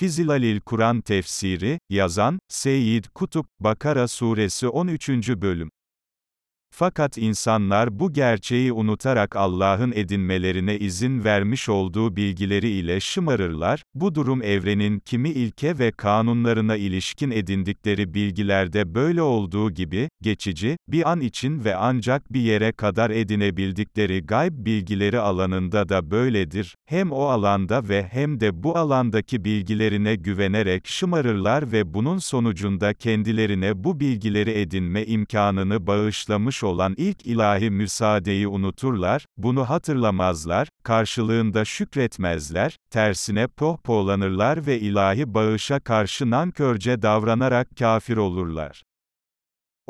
Fizilalil Kur'an Tefsiri, yazan, Seyyid Kutup, Bakara Suresi 13. Bölüm. Fakat insanlar bu gerçeği unutarak Allah'ın edinmelerine izin vermiş olduğu bilgileri ile şımarırlar, bu durum evrenin kimi ilke ve kanunlarına ilişkin edindikleri bilgilerde böyle olduğu gibi, geçici, bir an için ve ancak bir yere kadar edinebildikleri gayb bilgileri alanında da böyledir, hem o alanda ve hem de bu alandaki bilgilerine güvenerek şımarırlar ve bunun sonucunda kendilerine bu bilgileri edinme imkanını bağışlamış olan ilk ilahi müsaadeyi unuturlar, bunu hatırlamazlar, karşılığında şükretmezler, tersine pohpohlanırlar ve ilahi bağışa karşı nankörce davranarak kafir olurlar.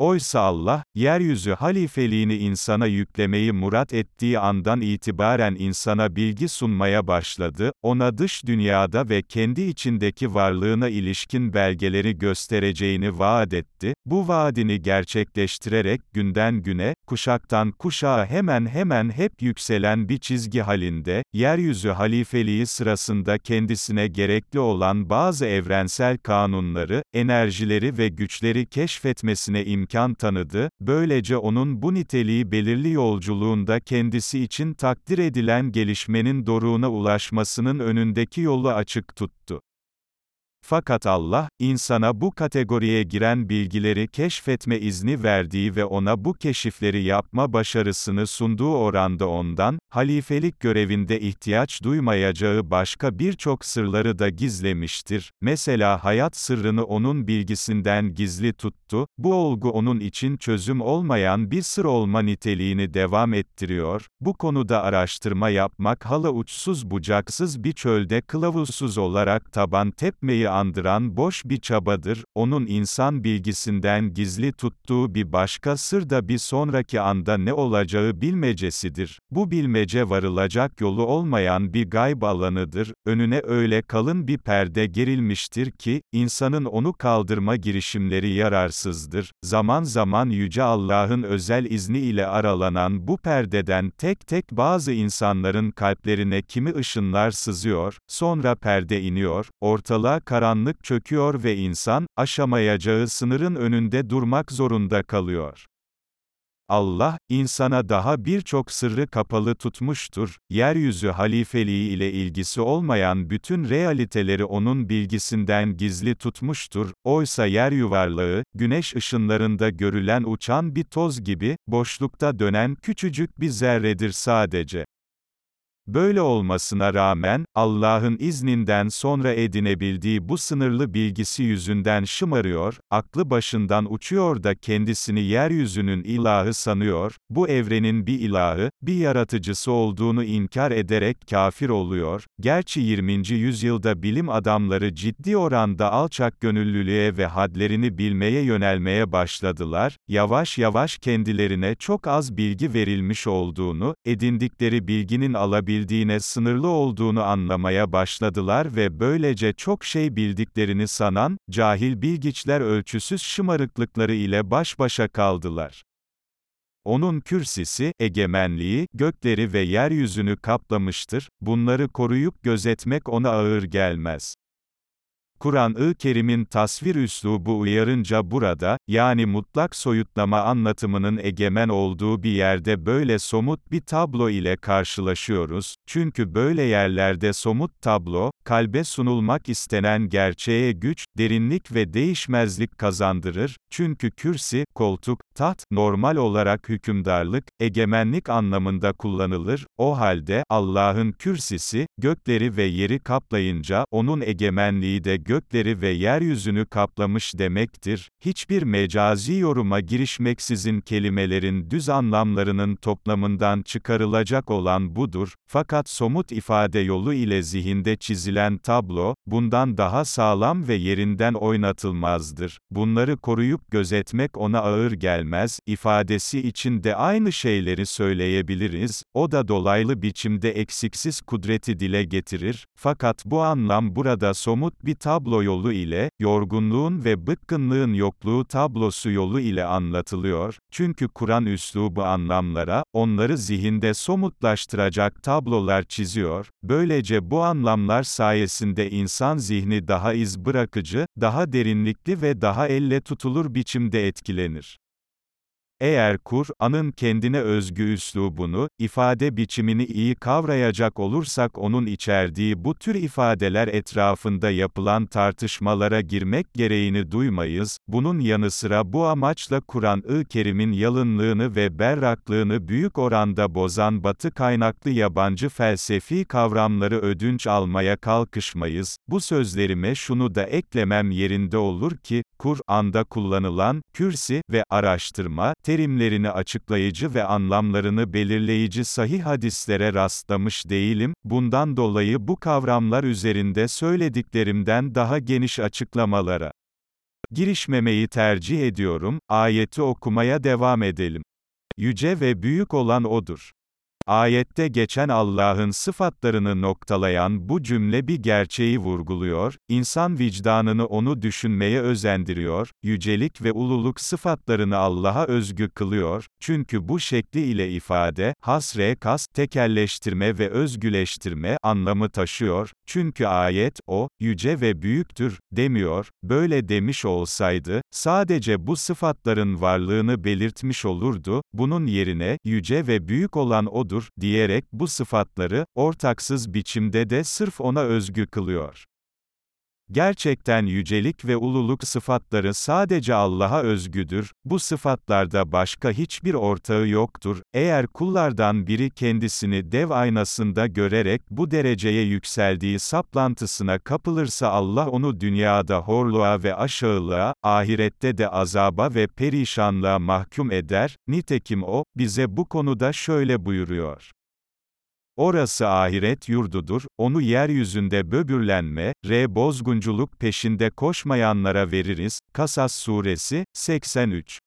Oysa Allah, yeryüzü halifeliğini insana yüklemeyi murat ettiği andan itibaren insana bilgi sunmaya başladı, ona dış dünyada ve kendi içindeki varlığına ilişkin belgeleri göstereceğini vaat etti, bu vaadini gerçekleştirerek günden güne, kuşaktan kuşağa hemen hemen hep yükselen bir çizgi halinde, yeryüzü halifeliği sırasında kendisine gerekli olan bazı evrensel kanunları, enerjileri ve güçleri keşfetmesine imkan imkan tanıdı, böylece onun bu niteliği belirli yolculuğunda kendisi için takdir edilen gelişmenin doruğuna ulaşmasının önündeki yolu açık tuttu. Fakat Allah, insana bu kategoriye giren bilgileri keşfetme izni verdiği ve ona bu keşifleri yapma başarısını sunduğu oranda ondan, halifelik görevinde ihtiyaç duymayacağı başka birçok sırları da gizlemiştir. Mesela hayat sırrını onun bilgisinden gizli tuttu, bu olgu onun için çözüm olmayan bir sır olma niteliğini devam ettiriyor, bu konuda araştırma yapmak hala uçsuz bucaksız bir çölde kılavuzsuz olarak taban tepmeyi andıran boş bir çabadır, onun insan bilgisinden gizli tuttuğu bir başka sır da bir sonraki anda ne olacağı bilmecesidir. Bu bilmece varılacak yolu olmayan bir gayb alanıdır, önüne öyle kalın bir perde gerilmiştir ki, insanın onu kaldırma girişimleri yararsızdır. Zaman zaman Yüce Allah'ın özel izni ile aralanan bu perdeden tek tek bazı insanların kalplerine kimi ışınlar sızıyor, sonra perde iniyor, ortalığa karanlık çöküyor ve insan, aşamayacağı sınırın önünde durmak zorunda kalıyor. Allah, insana daha birçok sırrı kapalı tutmuştur, yeryüzü halifeliği ile ilgisi olmayan bütün realiteleri onun bilgisinden gizli tutmuştur, oysa yer yuvarlağı, güneş ışınlarında görülen uçan bir toz gibi, boşlukta dönen küçücük bir zerredir sadece. Böyle olmasına rağmen, Allah'ın izninden sonra edinebildiği bu sınırlı bilgisi yüzünden şımarıyor, aklı başından uçuyor da kendisini yeryüzünün ilahı sanıyor, bu evrenin bir ilahı, bir yaratıcısı olduğunu inkar ederek kafir oluyor. Gerçi 20. yüzyılda bilim adamları ciddi oranda alçak gönüllülüğe ve hadlerini bilmeye yönelmeye başladılar, yavaş yavaş kendilerine çok az bilgi verilmiş olduğunu, edindikleri bilginin alabildiğini bildiğine sınırlı olduğunu anlamaya başladılar ve böylece çok şey bildiklerini sanan, cahil bilgiçler ölçüsüz şımarıklıkları ile baş başa kaldılar. Onun kürsisi, egemenliği, gökleri ve yeryüzünü kaplamıştır, bunları koruyup gözetmek ona ağır gelmez. Kur'an-ı Kerim'in tasvir üslubu uyarınca burada, yani mutlak soyutlama anlatımının egemen olduğu bir yerde böyle somut bir tablo ile karşılaşıyoruz, çünkü böyle yerlerde somut tablo, kalbe sunulmak istenen gerçeğe güç, derinlik ve değişmezlik kazandırır, çünkü kürsi, koltuk, taht, normal olarak hükümdarlık, egemenlik anlamında kullanılır, o halde, Allah'ın kürsisi, gökleri ve yeri kaplayınca, onun egemenliği de gökleri ve yeryüzünü kaplamış demektir. Hiçbir mecazi yoruma girişmeksizin kelimelerin düz anlamlarının toplamından çıkarılacak olan budur, fakat somut ifade yolu ile zihinde çizilen tablo, bundan daha sağlam ve yerinden oynatılmazdır. Bunları koruyup gözetmek ona ağır gelmez, ifadesi için de aynı şeyleri söyleyebiliriz, o da dolaylı biçimde eksiksiz kudreti dile getirir, fakat bu anlam burada somut bir tablo tablo yolu ile, yorgunluğun ve bıkkınlığın yokluğu tablosu yolu ile anlatılıyor, çünkü Kur'an üslubu anlamlara, onları zihinde somutlaştıracak tablolar yollar çiziyor, böylece bu anlamlar sayesinde insan zihni daha iz bırakıcı, daha derinlikli ve daha elle tutulur biçimde etkilenir. Eğer Kur'an'ın kendine özgü üslubunu, ifade biçimini iyi kavrayacak olursak onun içerdiği bu tür ifadeler etrafında yapılan tartışmalara girmek gereğini duymayız, bunun yanı sıra bu amaçla Kur'an-ı Kerim'in yalınlığını ve berraklığını büyük oranda bozan batı kaynaklı yabancı felsefi kavramları ödünç almaya kalkışmayız, bu sözlerime şunu da eklemem yerinde olur ki, Kur'an'da kullanılan, kürsi ve araştırma, terimlerini açıklayıcı ve anlamlarını belirleyici sahih hadislere rastlamış değilim, bundan dolayı bu kavramlar üzerinde söylediklerimden daha geniş açıklamalara girişmemeyi tercih ediyorum, ayeti okumaya devam edelim. Yüce ve büyük olan O'dur. Ayette geçen Allah'ın sıfatlarını noktalayan bu cümle bir gerçeği vurguluyor, insan vicdanını onu düşünmeye özendiriyor, yücelik ve ululuk sıfatlarını Allah'a özgü kılıyor, çünkü bu şekli ile ifade, hasre kas, tekelleştirme ve özgüleştirme anlamı taşıyor, çünkü ayet, o, yüce ve büyüktür, demiyor, böyle demiş olsaydı, sadece bu sıfatların varlığını belirtmiş olurdu, bunun yerine, yüce ve büyük olan odur, diyerek bu sıfatları, ortaksız biçimde de sırf ona özgü kılıyor. Gerçekten yücelik ve ululuk sıfatları sadece Allah'a özgüdür, bu sıfatlarda başka hiçbir ortağı yoktur, eğer kullardan biri kendisini dev aynasında görerek bu dereceye yükseldiği saplantısına kapılırsa Allah onu dünyada horluğa ve aşağılığa, ahirette de azaba ve perişanlığa mahkum eder, nitekim o, bize bu konuda şöyle buyuruyor. Orası ahiret yurdudur, onu yeryüzünde böbürlenme, re bozgunculuk peşinde koşmayanlara veririz. Kasas suresi, 83.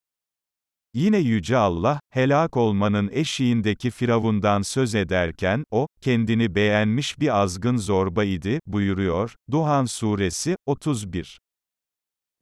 Yine Yüce Allah, helak olmanın eşiğindeki Firavundan söz ederken, o, kendini beğenmiş bir azgın zorba idi, buyuruyor, Duhan suresi, 31.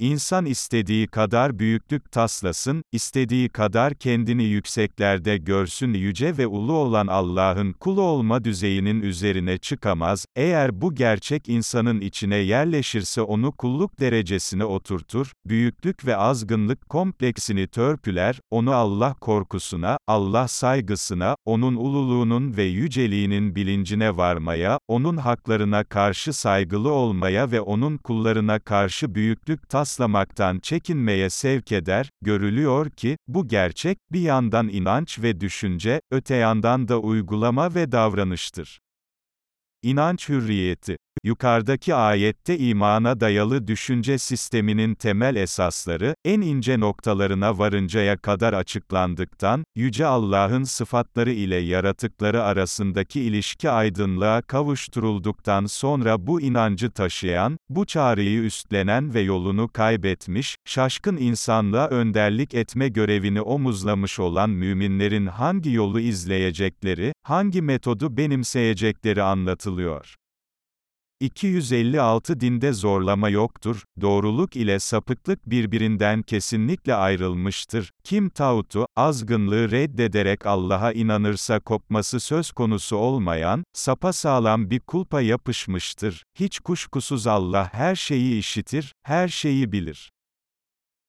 İnsan istediği kadar büyüklük taslasın, istediği kadar kendini yükseklerde görsün yüce ve ulu olan Allah'ın kulu olma düzeyinin üzerine çıkamaz, eğer bu gerçek insanın içine yerleşirse onu kulluk derecesine oturtur, büyüklük ve azgınlık kompleksini törpüler, onu Allah korkusuna, Allah saygısına, onun ululuğunun ve yüceliğinin bilincine varmaya, onun haklarına karşı saygılı olmaya ve onun kullarına karşı büyüklük tas taslamaktan çekinmeye sevk eder, görülüyor ki, bu gerçek, bir yandan inanç ve düşünce, öte yandan da uygulama ve davranıştır. İnanç hürriyeti Yukarıdaki ayette imana dayalı düşünce sisteminin temel esasları, en ince noktalarına varıncaya kadar açıklandıktan, Yüce Allah'ın sıfatları ile yaratıkları arasındaki ilişki aydınlığa kavuşturulduktan sonra bu inancı taşıyan, bu çağrıyı üstlenen ve yolunu kaybetmiş, şaşkın insanlığa önderlik etme görevini omuzlamış olan müminlerin hangi yolu izleyecekleri, hangi metodu benimseyecekleri anlatılıyor. 256 dinde zorlama yoktur, doğruluk ile sapıklık birbirinden kesinlikle ayrılmıştır. Kim tağutu, azgınlığı reddederek Allah'a inanırsa kopması söz konusu olmayan, sapa sağlam bir kulpa yapışmıştır. Hiç kuşkusuz Allah her şeyi işitir, her şeyi bilir.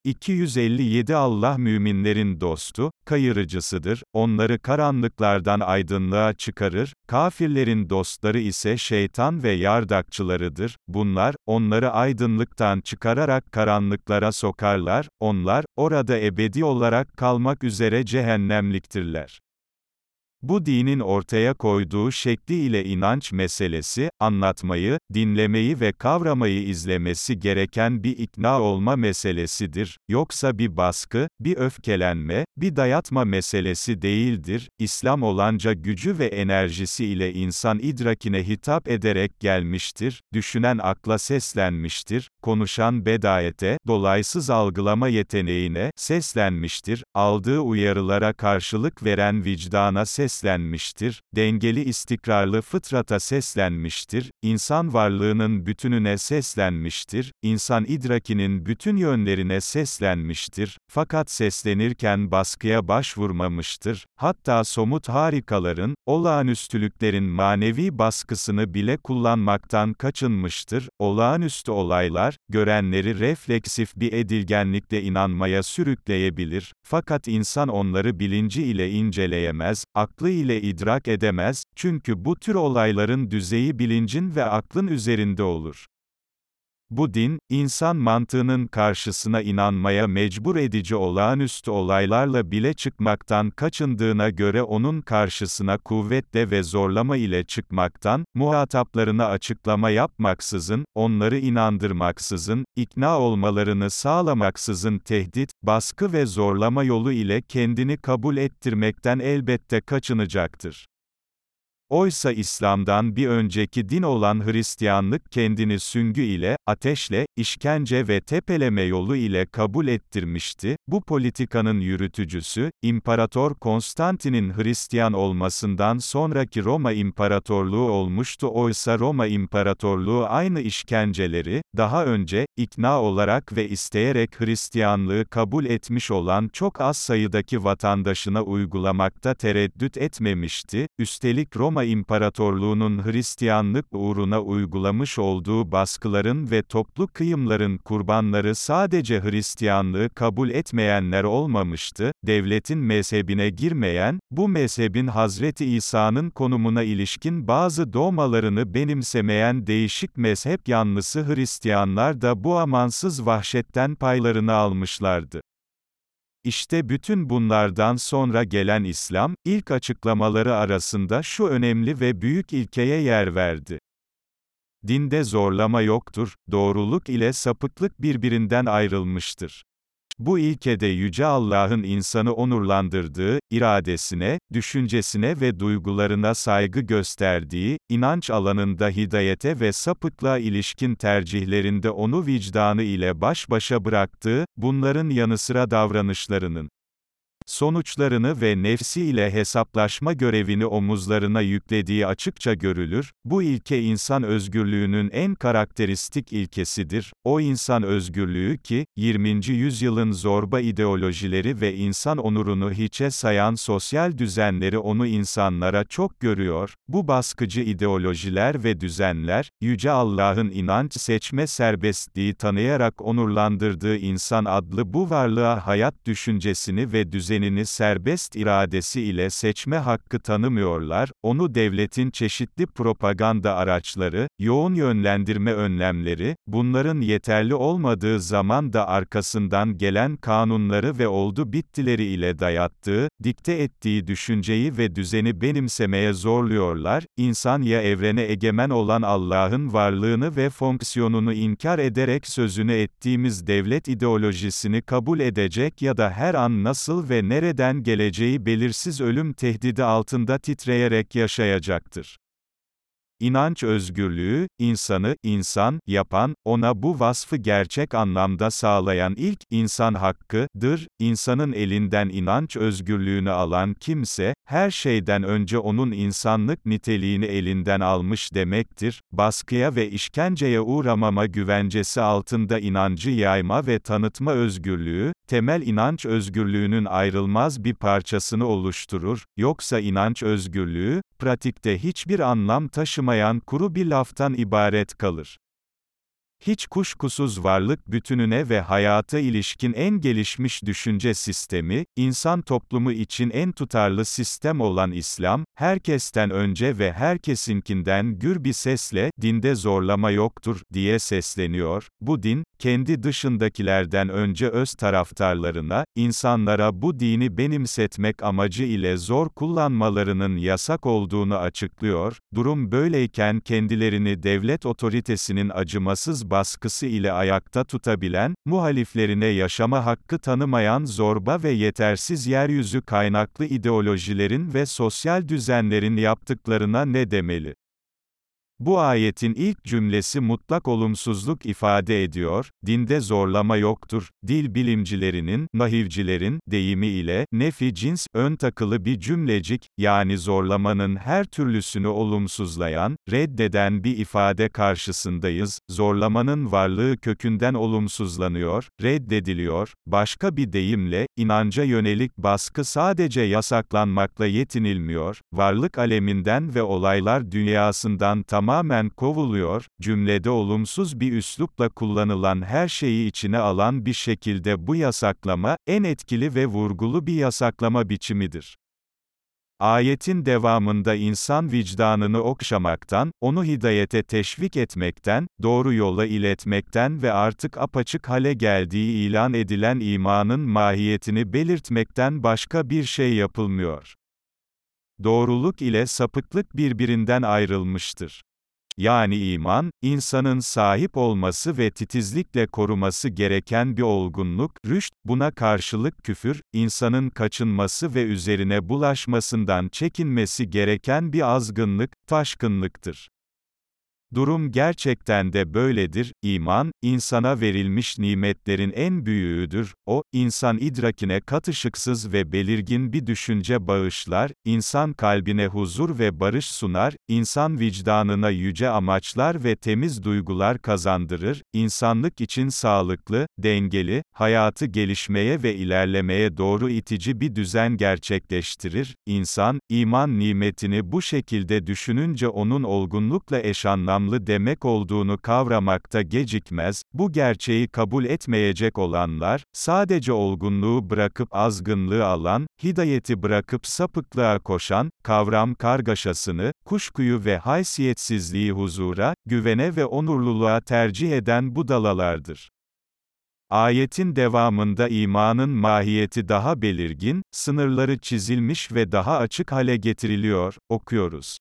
257 Allah müminlerin dostu, kayırıcısıdır, onları karanlıklardan aydınlığa çıkarır, kafirlerin dostları ise şeytan ve yardakçılarıdır, bunlar, onları aydınlıktan çıkararak karanlıklara sokarlar, onlar, orada ebedi olarak kalmak üzere cehennemliktirler. Bu dinin ortaya koyduğu şekli ile inanç meselesi, anlatmayı, dinlemeyi ve kavramayı izlemesi gereken bir ikna olma meselesidir, yoksa bir baskı, bir öfkelenme, bir dayatma meselesi değildir. İslam olanca gücü ve enerjisi ile insan idrakine hitap ederek gelmiştir, düşünen akla seslenmiştir, konuşan bedayete, dolaysız algılama yeteneğine, seslenmiştir, aldığı uyarılara karşılık veren vicdana seslenmiştir seslenmiştir, dengeli istikrarlı fıtrata seslenmiştir, insan varlığının bütününe seslenmiştir, insan idrakinin bütün yönlerine seslenmiştir, fakat seslenirken baskıya başvurmamıştır, hatta somut harikaların, olağanüstülüklerin manevi baskısını bile kullanmaktan kaçınmıştır, olağanüstü olaylar, görenleri refleksif bir edilgenlikle inanmaya sürükleyebilir, fakat insan onları bilinci ile inceleyemez, aklı ile idrak edemez, çünkü bu tür olayların düzeyi bilincin ve aklın üzerinde olur. Bu din, insan mantığının karşısına inanmaya mecbur edici olağanüstü olaylarla bile çıkmaktan kaçındığına göre onun karşısına kuvvetle ve zorlama ile çıkmaktan, muhataplarına açıklama yapmaksızın, onları inandırmaksızın, ikna olmalarını sağlamaksızın tehdit, baskı ve zorlama yolu ile kendini kabul ettirmekten elbette kaçınacaktır. Oysa İslam'dan bir önceki din olan Hristiyanlık kendini süngü ile, ateşle, işkence ve tepeleme yolu ile kabul ettirmişti. Bu politikanın yürütücüsü, İmparator Konstantin'in Hristiyan olmasından sonraki Roma İmparatorluğu olmuştu. Oysa Roma İmparatorluğu aynı işkenceleri, daha önce, ikna olarak ve isteyerek Hristiyanlığı kabul etmiş olan çok az sayıdaki vatandaşına uygulamakta tereddüt etmemişti. Üstelik Roma İmparatorluğu'nun Hristiyanlık uğruna uygulamış olduğu baskıların ve toplu kıyımların kurbanları sadece Hristiyanlığı kabul etmeyenler olmamıştı, devletin mezhebine girmeyen, bu mezhebin Hazreti İsa'nın konumuna ilişkin bazı doğmalarını benimsemeyen değişik mezhep yanlısı Hristiyanlar da bu amansız vahşetten paylarını almışlardı. İşte bütün bunlardan sonra gelen İslam, ilk açıklamaları arasında şu önemli ve büyük ilkeye yer verdi. Dinde zorlama yoktur, doğruluk ile sapıklık birbirinden ayrılmıştır. Bu ilkede Yüce Allah'ın insanı onurlandırdığı, iradesine, düşüncesine ve duygularına saygı gösterdiği, inanç alanında hidayete ve sapıklığa ilişkin tercihlerinde onu vicdanı ile baş başa bıraktığı, bunların yanı sıra davranışlarının, sonuçlarını ve nefsiyle hesaplaşma görevini omuzlarına yüklediği açıkça görülür, bu ilke insan özgürlüğünün en karakteristik ilkesidir, o insan özgürlüğü ki, 20. yüzyılın zorba ideolojileri ve insan onurunu hiçe sayan sosyal düzenleri onu insanlara çok görüyor, bu baskıcı ideolojiler ve düzenler, Yüce Allah'ın inanç seçme serbestliği tanıyarak onurlandırdığı insan adlı bu varlığa hayat düşüncesini ve düzenini düzenini serbest iradesi ile seçme hakkı tanımıyorlar, onu devletin çeşitli propaganda araçları, yoğun yönlendirme önlemleri, bunların yeterli olmadığı zaman da arkasından gelen kanunları ve oldu bittileri ile dayattığı, dikte ettiği düşünceyi ve düzeni benimsemeye zorluyorlar, insan ya evrene egemen olan Allah'ın varlığını ve fonksiyonunu inkar ederek sözünü ettiğimiz devlet ideolojisini kabul edecek ya da her an nasıl ve nereden geleceği belirsiz ölüm tehdidi altında titreyerek yaşayacaktır. İnanç özgürlüğü, insanı, insan, yapan, ona bu vasfı gerçek anlamda sağlayan ilk, insan hakkıdır. İnsanın elinden inanç özgürlüğünü alan kimse, her şeyden önce onun insanlık niteliğini elinden almış demektir. Baskıya ve işkenceye uğramama güvencesi altında inancı yayma ve tanıtma özgürlüğü, temel inanç özgürlüğünün ayrılmaz bir parçasını oluşturur. Yoksa inanç özgürlüğü, pratikte hiçbir anlam taşımayan kuru bir laftan ibaret kalır. Hiç kuşkusuz varlık bütününe ve hayata ilişkin en gelişmiş düşünce sistemi, insan toplumu için en tutarlı sistem olan İslam, herkesten önce ve herkesinkinden gür bir sesle, dinde zorlama yoktur, diye sesleniyor. Bu din, kendi dışındakilerden önce öz taraftarlarına, insanlara bu dini benimsetmek amacı ile zor kullanmalarının yasak olduğunu açıklıyor. Durum böyleyken kendilerini devlet otoritesinin acımasız baskısı ile ayakta tutabilen, muhaliflerine yaşama hakkı tanımayan zorba ve yetersiz yeryüzü kaynaklı ideolojilerin ve sosyal düzenlerin yaptıklarına ne demeli? Bu ayetin ilk cümlesi mutlak olumsuzluk ifade ediyor, dinde zorlama yoktur, dil bilimcilerinin, nahivcilerin, deyimi ile, nefi cins, ön takılı bir cümlecik, yani zorlamanın her türlüsünü olumsuzlayan, reddeden bir ifade karşısındayız, zorlamanın varlığı kökünden olumsuzlanıyor, reddediliyor, başka bir deyimle, inanca yönelik baskı sadece yasaklanmakla yetinilmiyor, varlık aleminden ve olaylar dünyasından tamamen kovuluyor, cümlede olumsuz bir üslupla kullanılan her şeyi içine alan bir şekilde bu yasaklama, en etkili ve vurgulu bir yasaklama biçimidir. Ayetin devamında insan vicdanını okşamaktan, onu hidayete teşvik etmekten, doğru yola iletmekten ve artık apaçık hale geldiği ilan edilen imanın mahiyetini belirtmekten başka bir şey yapılmıyor. Doğruluk ile sapıklık birbirinden ayrılmıştır. Yani iman, insanın sahip olması ve titizlikle koruması gereken bir olgunluk, rüşt, buna karşılık küfür, insanın kaçınması ve üzerine bulaşmasından çekinmesi gereken bir azgınlık, taşkınlıktır. Durum gerçekten de böyledir, iman, insana verilmiş nimetlerin en büyüğüdür, o, insan idrakine katışıksız ve belirgin bir düşünce bağışlar, insan kalbine huzur ve barış sunar, insan vicdanına yüce amaçlar ve temiz duygular kazandırır, insanlık için sağlıklı, dengeli, hayatı gelişmeye ve ilerlemeye doğru itici bir düzen gerçekleştirir, insan, iman nimetini bu şekilde düşününce onun olgunlukla eş anlamlı demek olduğunu kavramakta gecikmez, bu gerçeği kabul etmeyecek olanlar, sadece olgunluğu bırakıp azgınlığı alan, hidayeti bırakıp sapıklığa koşan, kavram kargaşasını, kuşkuyu ve haysiyetsizliği huzura, güvene ve onurluluğa tercih eden budalalardır. Ayetin devamında imanın mahiyeti daha belirgin, sınırları çizilmiş ve daha açık hale getiriliyor, okuyoruz.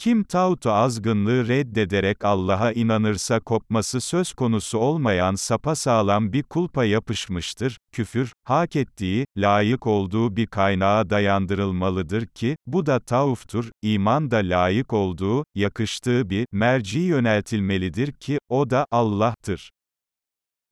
Kim tağutu azgınlığı reddederek Allah'a inanırsa kopması söz konusu olmayan sapasağlam bir kulpa yapışmıştır, küfür, hak ettiği, layık olduğu bir kaynağa dayandırılmalıdır ki, bu da tavuftur, iman da layık olduğu, yakıştığı bir, merci yöneltilmelidir ki, o da Allah'tır.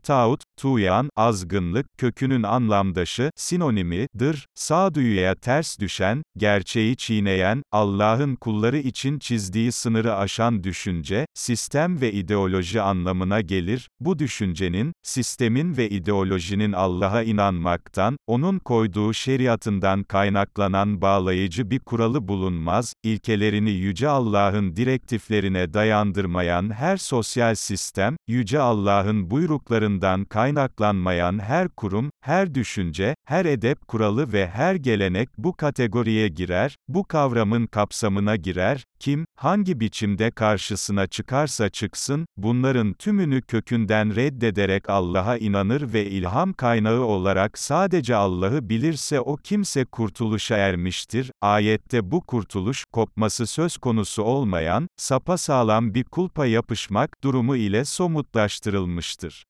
Tağut, tuyan, azgınlık, kökünün anlamdaşı, sinonimidir, sağduyuya ters düşen, gerçeği çiğneyen, Allah'ın kulları için çizdiği sınırı aşan düşünce, sistem ve ideoloji anlamına gelir, bu düşüncenin, sistemin ve ideolojinin Allah'a inanmaktan, onun koyduğu şeriatından kaynaklanan bağlayıcı bir kuralı bulunmaz, ilkelerini Yüce Allah'ın direktiflerine dayandırmayan her sosyal sistem, Yüce Allah'ın buyruklarından tarafından kaynaklanmayan her kurum, her düşünce, her edep kuralı ve her gelenek bu kategoriye girer, bu kavramın kapsamına girer, kim, hangi biçimde karşısına çıkarsa çıksın, bunların tümünü kökünden reddederek Allah'a inanır ve ilham kaynağı olarak sadece Allah'ı bilirse o kimse kurtuluşa ermiştir. Ayette bu kurtuluş, kopması söz konusu olmayan, sapasağlam bir kulpa yapışmak durumu ile somutlaştırılmıştır.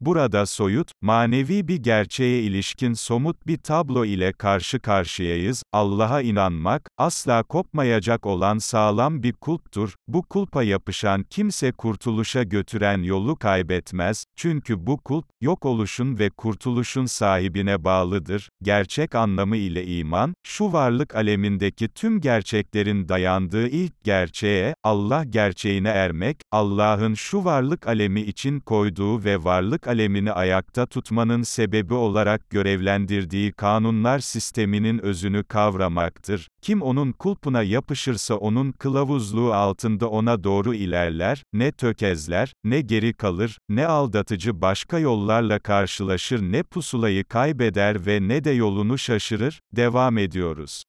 Burada soyut, manevi bir gerçeğe ilişkin somut bir tablo ile karşı karşıyayız. Allah'a inanmak, asla kopmayacak olan sağlam bir kulptur. Bu kulpa yapışan kimse kurtuluşa götüren yolu kaybetmez. Çünkü bu kulp, yok oluşun ve kurtuluşun sahibine bağlıdır. Gerçek anlamı ile iman, şu varlık alemindeki tüm gerçeklerin dayandığı ilk gerçeğe, Allah gerçeğine ermek, Allah'ın şu varlık alemi için koyduğu ve varlık alemini ayakta tutmanın sebebi olarak görevlendirdiği kanunlar sisteminin özünü kavramaktır. Kim onun kulpuna yapışırsa onun kılavuzluğu altında ona doğru ilerler, ne tökezler, ne geri kalır, ne aldatıcı başka yollarla karşılaşır ne pusulayı kaybeder ve ne de yolunu şaşırır, devam ediyoruz.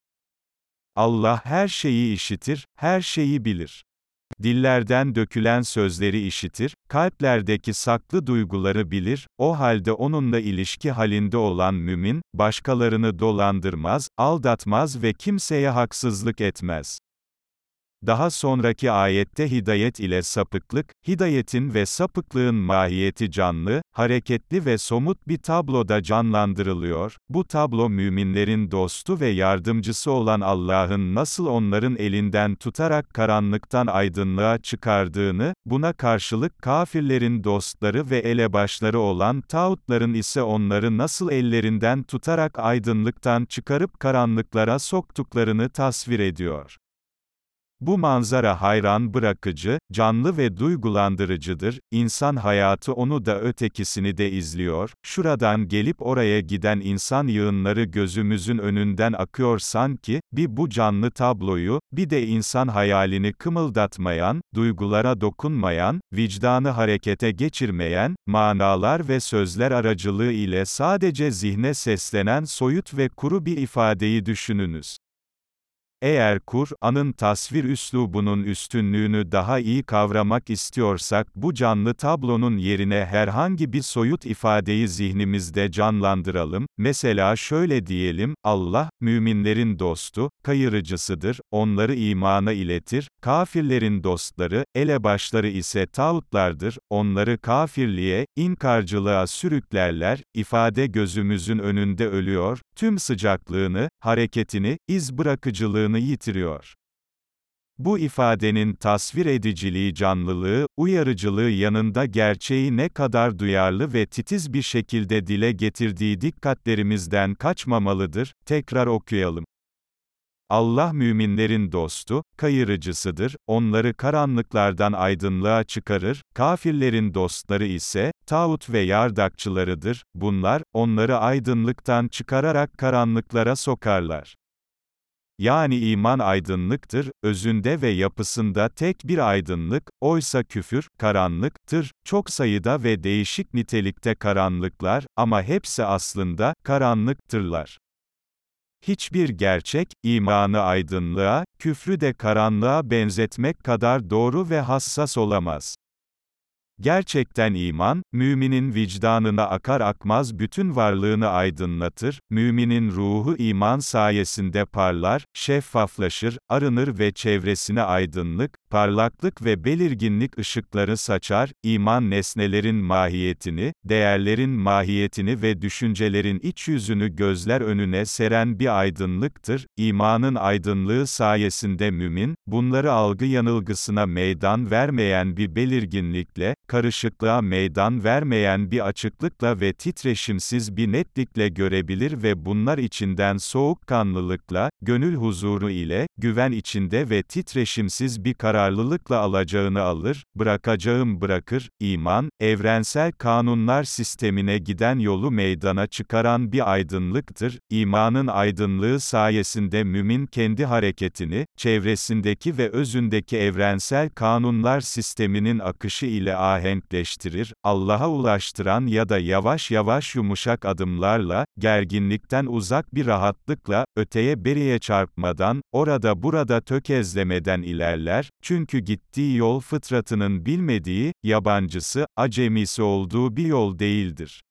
Allah her şeyi işitir, her şeyi bilir. Dillerden dökülen sözleri işitir, kalplerdeki saklı duyguları bilir, o halde onunla ilişki halinde olan mümin, başkalarını dolandırmaz, aldatmaz ve kimseye haksızlık etmez. Daha sonraki ayette hidayet ile sapıklık, hidayetin ve sapıklığın mahiyeti canlı, hareketli ve somut bir tabloda canlandırılıyor. Bu tablo müminlerin dostu ve yardımcısı olan Allah'ın nasıl onların elinden tutarak karanlıktan aydınlığa çıkardığını, buna karşılık kafirlerin dostları ve elebaşları olan tağutların ise onları nasıl ellerinden tutarak aydınlıktan çıkarıp karanlıklara soktuklarını tasvir ediyor. Bu manzara hayran bırakıcı, canlı ve duygulandırıcıdır, İnsan hayatı onu da ötekisini de izliyor, şuradan gelip oraya giden insan yığınları gözümüzün önünden akıyor sanki, bir bu canlı tabloyu, bir de insan hayalini kımıldatmayan, duygulara dokunmayan, vicdanı harekete geçirmeyen, manalar ve sözler aracılığı ile sadece zihne seslenen soyut ve kuru bir ifadeyi düşününüz. Eğer Kur'an'ın tasvir üslubunun üstünlüğünü daha iyi kavramak istiyorsak bu canlı tablonun yerine herhangi bir soyut ifadeyi zihnimizde canlandıralım. Mesela şöyle diyelim, Allah, müminlerin dostu, kayırıcısıdır, onları imana iletir, kafirlerin dostları, elebaşları ise tağutlardır, onları kafirliğe, inkarcılığa sürüklerler, ifade gözümüzün önünde ölüyor, tüm sıcaklığını, hareketini, iz bırakıcılığını yitiriyor. Bu ifadenin tasvir ediciliği canlılığı, uyarıcılığı yanında gerçeği ne kadar duyarlı ve titiz bir şekilde dile getirdiği dikkatlerimizden kaçmamalıdır, tekrar okuyalım. Allah müminlerin dostu, kayırıcısıdır, onları karanlıklardan aydınlığa çıkarır, kafirlerin dostları ise, tağut ve yardakçılarıdır, bunlar, onları aydınlıktan çıkararak karanlıklara sokarlar. Yani iman aydınlıktır, özünde ve yapısında tek bir aydınlık, oysa küfür, karanlıktır, çok sayıda ve değişik nitelikte karanlıklar, ama hepsi aslında, karanlıktırlar. Hiçbir gerçek, imanı aydınlığa, küfrü de karanlığa benzetmek kadar doğru ve hassas olamaz. Gerçekten iman, müminin vicdanına akar akmaz bütün varlığını aydınlatır, müminin ruhu iman sayesinde parlar, şeffaflaşır, arınır ve çevresine aydınlık, parlaklık ve belirginlik ışıkları saçar, iman nesnelerin mahiyetini, değerlerin mahiyetini ve düşüncelerin iç yüzünü gözler önüne seren bir aydınlıktır, imanın aydınlığı sayesinde mümin, bunları algı yanılgısına meydan vermeyen bir belirginlikle, karışıklığa meydan vermeyen bir açıklıkla ve titreşimsiz bir netlikle görebilir ve bunlar içinden soğukkanlılıkla, gönül huzuru ile, güven içinde ve titreşimsiz bir kararlılıkla alacağını alır, bırakacağım bırakır, iman, evrensel kanunlar sistemine giden yolu meydana çıkaran bir aydınlıktır, imanın aydınlığı sayesinde mümin kendi hareketini, çevresindeki ve özündeki evrensel kanunlar sisteminin akışı ile ahenk ahenkleştirir, Allah'a ulaştıran ya da yavaş yavaş yumuşak adımlarla, gerginlikten uzak bir rahatlıkla, öteye beriye çarpmadan, orada burada tökezlemeden ilerler, çünkü gittiği yol fıtratının bilmediği, yabancısı, acemisi olduğu bir yol değildir.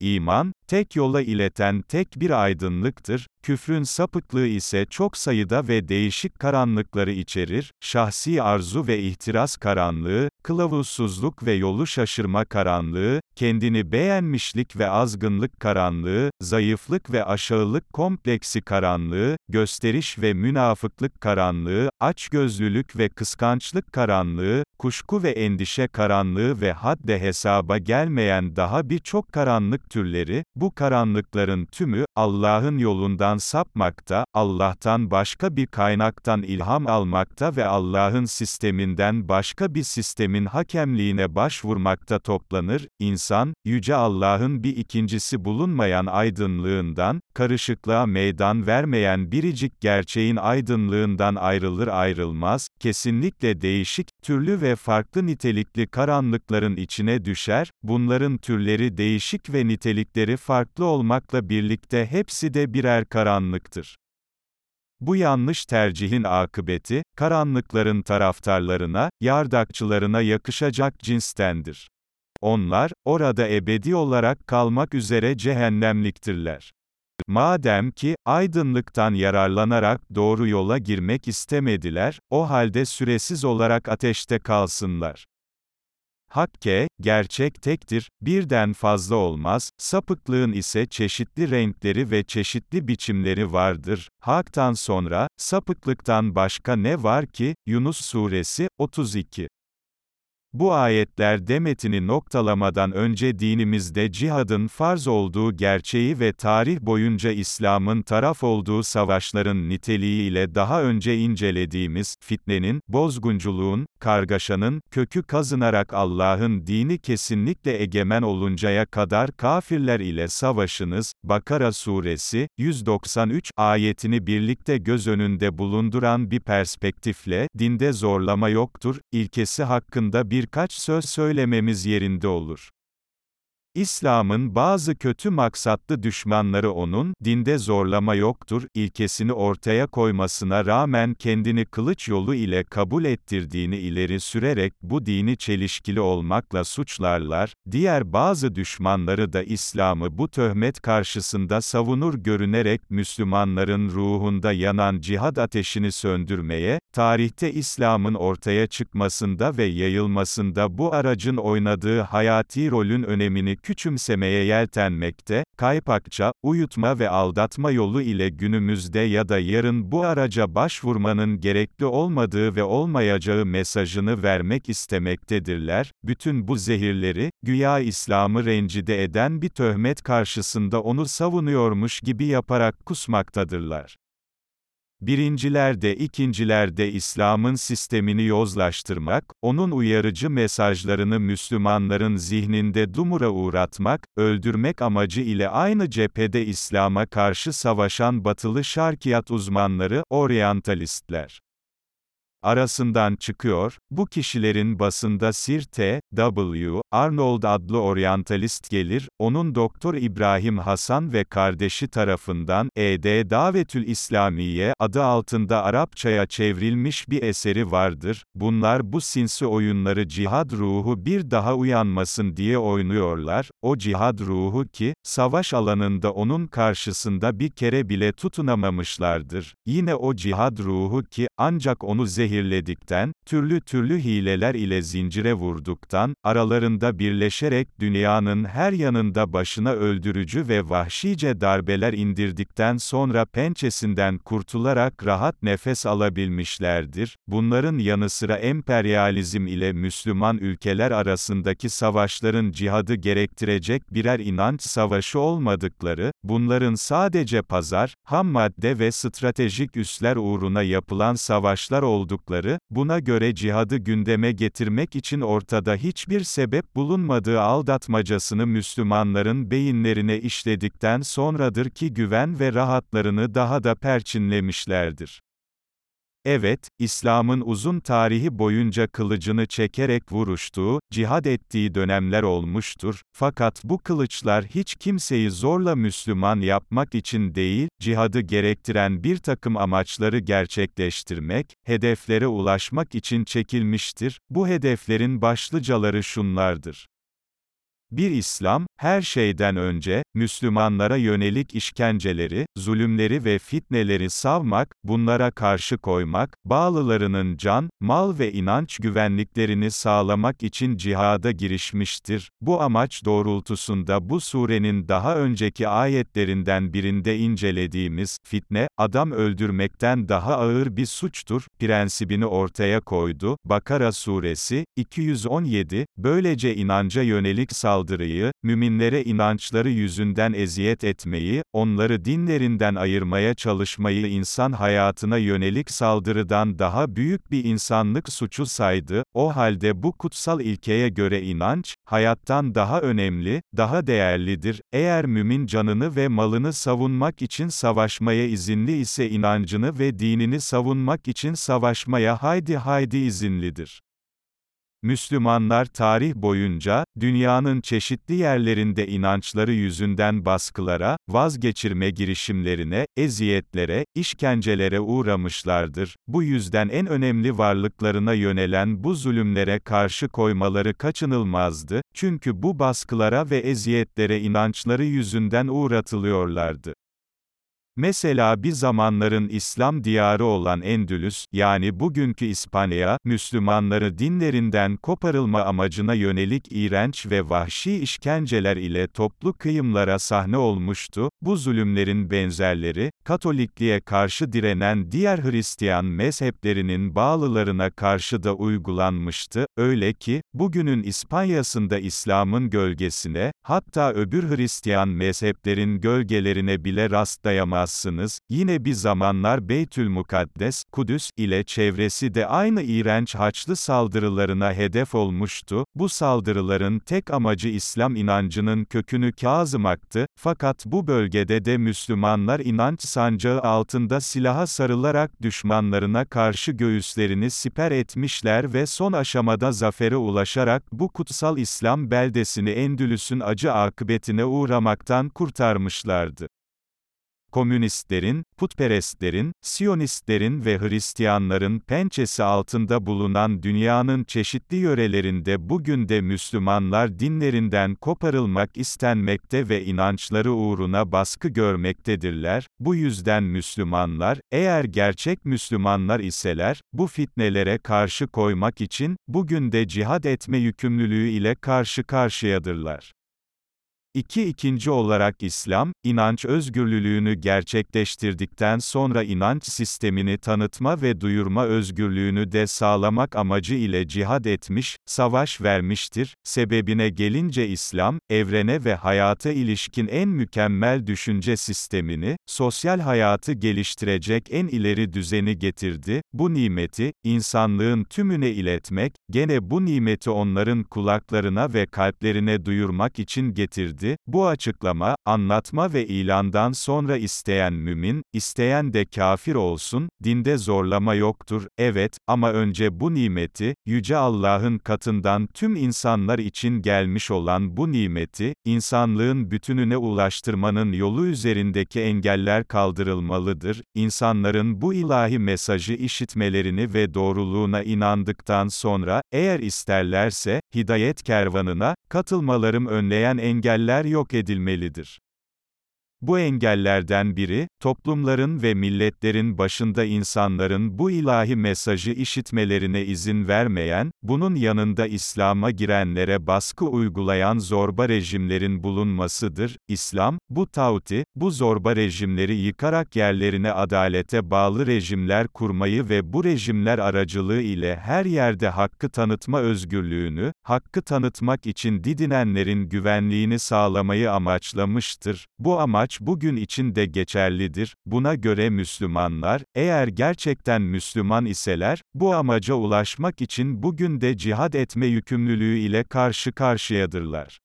İman, tek yola ileten tek bir aydınlıktır, küfrün sapıklığı ise çok sayıda ve değişik karanlıkları içerir, şahsi arzu ve ihtiras karanlığı, kılavuzsuzluk ve yolu şaşırma karanlığı, kendini beğenmişlik ve azgınlık karanlığı, zayıflık ve aşağılık kompleksi karanlığı, gösteriş ve münafıklık karanlığı, açgözlülük ve kıskançlık karanlığı, kuşku ve endişe karanlığı ve hadde hesaba gelmeyen daha birçok karanlık türleri, bu karanlıkların tümü, Allah'ın yolundan sapmakta, Allah'tan başka bir kaynaktan ilham almakta ve Allah'ın sisteminden başka bir sistemin hakemliğine başvurmakta toplanır, insan, Yüce Allah'ın bir ikincisi bulunmayan aydınlığından, karışıklığa meydan vermeyen biricik gerçeğin aydınlığından ayrılır ayrılmaz, kesinlikle değişik, türlü ve farklı nitelikli karanlıkların içine düşer, bunların türleri değişik ve nitelikleri olmakla birlikte hepsi de birer karanlıktır. Bu yanlış tercihin akıbeti, karanlıkların taraftarlarına, yardakçılarına yakışacak cinstendir. Onlar, orada ebedi olarak kalmak üzere cehennemliktirler. Madem ki, aydınlıktan yararlanarak doğru yola girmek istemediler, o halde süresiz olarak ateşte kalsınlar. Hakke, gerçek tektir, birden fazla olmaz, sapıklığın ise çeşitli renkleri ve çeşitli biçimleri vardır. Hak'tan sonra, sapıklıktan başka ne var ki? Yunus Suresi, 32 bu ayetler demetini noktalamadan önce dinimizde cihadın farz olduğu gerçeği ve tarih boyunca İslam'ın taraf olduğu savaşların niteliğiyle daha önce incelediğimiz, fitnenin, bozgunculuğun, kargaşanın, kökü kazınarak Allah'ın dini kesinlikle egemen oluncaya kadar kafirler ile savaşınız, Bakara suresi, 193 ayetini birlikte göz önünde bulunduran bir perspektifle, dinde zorlama yoktur, ilkesi hakkında bir birkaç söz söylememiz yerinde olur. İslam'ın bazı kötü maksatlı düşmanları onun, dinde zorlama yoktur, ilkesini ortaya koymasına rağmen kendini kılıç yolu ile kabul ettirdiğini ileri sürerek bu dini çelişkili olmakla suçlarlar, diğer bazı düşmanları da İslam'ı bu töhmet karşısında savunur görünerek Müslümanların ruhunda yanan cihad ateşini söndürmeye, tarihte İslam'ın ortaya çıkmasında ve yayılmasında bu aracın oynadığı hayati rolün önemini küçümsemeye yeltenmekte, kaypakça, uyutma ve aldatma yolu ile günümüzde ya da yarın bu araca başvurmanın gerekli olmadığı ve olmayacağı mesajını vermek istemektedirler, bütün bu zehirleri, güya İslam'ı rencide eden bir töhmet karşısında onu savunuyormuş gibi yaparak kusmaktadırlar. Birinciler de ikinciler de İslam'ın sistemini yozlaştırmak, onun uyarıcı mesajlarını Müslümanların zihninde dumura uğratmak, öldürmek amacı ile aynı cephede İslam'a karşı savaşan batılı şarkiyat uzmanları, oryantalistler arasından çıkıyor, bu kişilerin basında Sir T. W. Arnold adlı oryantalist gelir, onun Doktor İbrahim Hasan ve kardeşi tarafından, E.D. Davetül İslamiye adı altında Arapçaya çevrilmiş bir eseri vardır, bunlar bu sinsi oyunları cihad ruhu bir daha uyanmasın diye oynuyorlar, o cihad ruhu ki, savaş alanında onun karşısında bir kere bile tutunamamışlardır, yine o cihad ruhu ki, ancak onu zehir zehirledikten, türlü türlü hileler ile zincire vurduktan, aralarında birleşerek dünyanın her yanında başına öldürücü ve vahşice darbeler indirdikten sonra pençesinden kurtularak rahat nefes alabilmişlerdir. Bunların yanı sıra emperyalizm ile Müslüman ülkeler arasındaki savaşların cihadı gerektirecek birer inanç savaşı olmadıkları, bunların sadece pazar, ham madde ve stratejik üsler uğruna yapılan savaşlar oldukları oldukları, buna göre cihadı gündeme getirmek için ortada hiçbir sebep bulunmadığı aldatmacasını Müslümanların beyinlerine işledikten sonradır ki güven ve rahatlarını daha da perçinlemişlerdir. Evet, İslam'ın uzun tarihi boyunca kılıcını çekerek vuruştuğu, cihad ettiği dönemler olmuştur, fakat bu kılıçlar hiç kimseyi zorla Müslüman yapmak için değil, cihadı gerektiren bir takım amaçları gerçekleştirmek, hedeflere ulaşmak için çekilmiştir, bu hedeflerin başlıcaları şunlardır. Bir İslam, her şeyden önce, Müslümanlara yönelik işkenceleri, zulümleri ve fitneleri savmak, bunlara karşı koymak, bağlılarının can, mal ve inanç güvenliklerini sağlamak için cihada girişmiştir. Bu amaç doğrultusunda bu surenin daha önceki ayetlerinden birinde incelediğimiz, fitne, adam öldürmekten daha ağır bir suçtur, prensibini ortaya koydu. Bakara suresi, 217, böylece inanca yönelik saldırı saldırıyı, müminlere inançları yüzünden eziyet etmeyi, onları dinlerinden ayırmaya çalışmayı insan hayatına yönelik saldırıdan daha büyük bir insanlık suçu saydı, o halde bu kutsal ilkeye göre inanç, hayattan daha önemli, daha değerlidir, eğer mümin canını ve malını savunmak için savaşmaya izinli ise inancını ve dinini savunmak için savaşmaya haydi haydi izinlidir. Müslümanlar tarih boyunca, dünyanın çeşitli yerlerinde inançları yüzünden baskılara, vazgeçirme girişimlerine, eziyetlere, işkencelere uğramışlardır. Bu yüzden en önemli varlıklarına yönelen bu zulümlere karşı koymaları kaçınılmazdı, çünkü bu baskılara ve eziyetlere inançları yüzünden uğratılıyorlardı. Mesela bir zamanların İslam diyarı olan Endülüs, yani bugünkü İspanya, Müslümanları dinlerinden koparılma amacına yönelik iğrenç ve vahşi işkenceler ile toplu kıyımlara sahne olmuştu, bu zulümlerin benzerleri, Katolikliğe karşı direnen diğer Hristiyan mezheplerinin bağlılarına karşı da uygulanmıştı, öyle ki, bugünün İspanya'sında İslam'ın gölgesine, hatta öbür Hristiyan mezheplerin gölgelerine bile rastlayamazsınız, yine bir zamanlar Beytül Mukaddes, Kudüs, ile çevresi de aynı iğrenç Haçlı saldırılarına hedef olmuştu, bu saldırıların tek amacı İslam inancının kökünü kazımaktı, fakat bu bölgede de Müslümanlar inanç sancağı altında silaha sarılarak düşmanlarına karşı göğüslerini siper etmişler ve son aşamada zafere ulaşarak bu kutsal İslam beldesini Endülüs'ün acı akıbetine uğramaktan kurtarmışlardı komünistlerin, putperestlerin, siyonistlerin ve Hristiyanların pençesi altında bulunan dünyanın çeşitli yörelerinde bugün de Müslümanlar dinlerinden koparılmak istenmekte ve inançları uğruna baskı görmektedirler, bu yüzden Müslümanlar, eğer gerçek Müslümanlar iseler, bu fitnelere karşı koymak için, bugün de cihad etme yükümlülüğü ile karşı karşıyadırlar. İki ikinci olarak İslam, inanç özgürlülüğünü gerçekleştirdikten sonra inanç sistemini tanıtma ve duyurma özgürlüğünü de sağlamak amacı ile cihad etmiş, savaş vermiştir. Sebebine gelince İslam, evrene ve hayata ilişkin en mükemmel düşünce sistemini, sosyal hayatı geliştirecek en ileri düzeni getirdi. Bu nimeti, insanlığın tümüne iletmek, gene bu nimeti onların kulaklarına ve kalplerine duyurmak için getirdi. Bu açıklama, anlatma ve ilandan sonra isteyen mümin, isteyen de kafir olsun, dinde zorlama yoktur, evet, ama önce bu nimeti, Yüce Allah'ın katından tüm insanlar için gelmiş olan bu nimeti, insanlığın bütününe ulaştırmanın yolu üzerindeki engeller kaldırılmalıdır. İnsanların bu ilahi mesajı işitmelerini ve doğruluğuna inandıktan sonra, eğer isterlerse, hidayet kervanına, katılmalarım önleyen engeller yok edilmelidir. Bu engellerden biri, toplumların ve milletlerin başında insanların bu ilahi mesajı işitmelerine izin vermeyen, bunun yanında İslam'a girenlere baskı uygulayan zorba rejimlerin bulunmasıdır. İslam, bu tauti, bu zorba rejimleri yıkarak yerlerine adalete bağlı rejimler kurmayı ve bu rejimler aracılığı ile her yerde hakkı tanıtma özgürlüğünü, hakkı tanıtmak için didinenlerin güvenliğini sağlamayı amaçlamıştır. Bu amaç, amaç bugün için de geçerlidir. Buna göre Müslümanlar, eğer gerçekten Müslüman iseler, bu amaca ulaşmak için bugün de cihad etme yükümlülüğü ile karşı karşıyadırlar.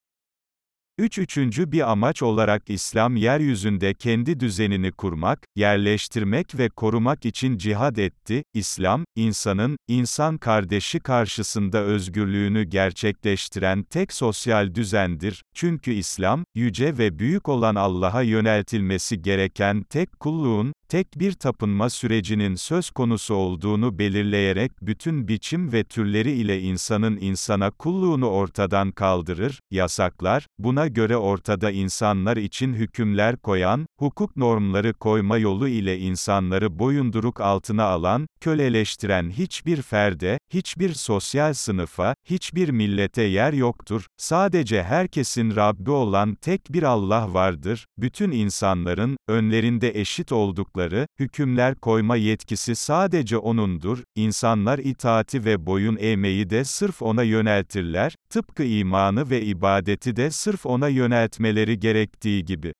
Üç üçüncü bir amaç olarak İslam yeryüzünde kendi düzenini kurmak, yerleştirmek ve korumak için cihad etti. İslam, insanın, insan kardeşi karşısında özgürlüğünü gerçekleştiren tek sosyal düzendir. Çünkü İslam, yüce ve büyük olan Allah'a yöneltilmesi gereken tek kulluğun, tek bir tapınma sürecinin söz konusu olduğunu belirleyerek bütün biçim ve türleri ile insanın insana kulluğunu ortadan kaldırır, yasaklar, buna göre ortada insanlar için hükümler koyan, hukuk normları koyma yolu ile insanları boyunduruk altına alan, köleleştiren hiçbir ferde, hiçbir sosyal sınıfa, hiçbir millete yer yoktur, sadece herkesin Rabbi olan tek bir Allah vardır, bütün insanların, önlerinde eşit oldukları, hakları, hükümler koyma yetkisi sadece O'nundur, insanlar itaati ve boyun eğmeyi de sırf O'na yöneltirler, tıpkı imanı ve ibadeti de sırf O'na yöneltmeleri gerektiği gibi.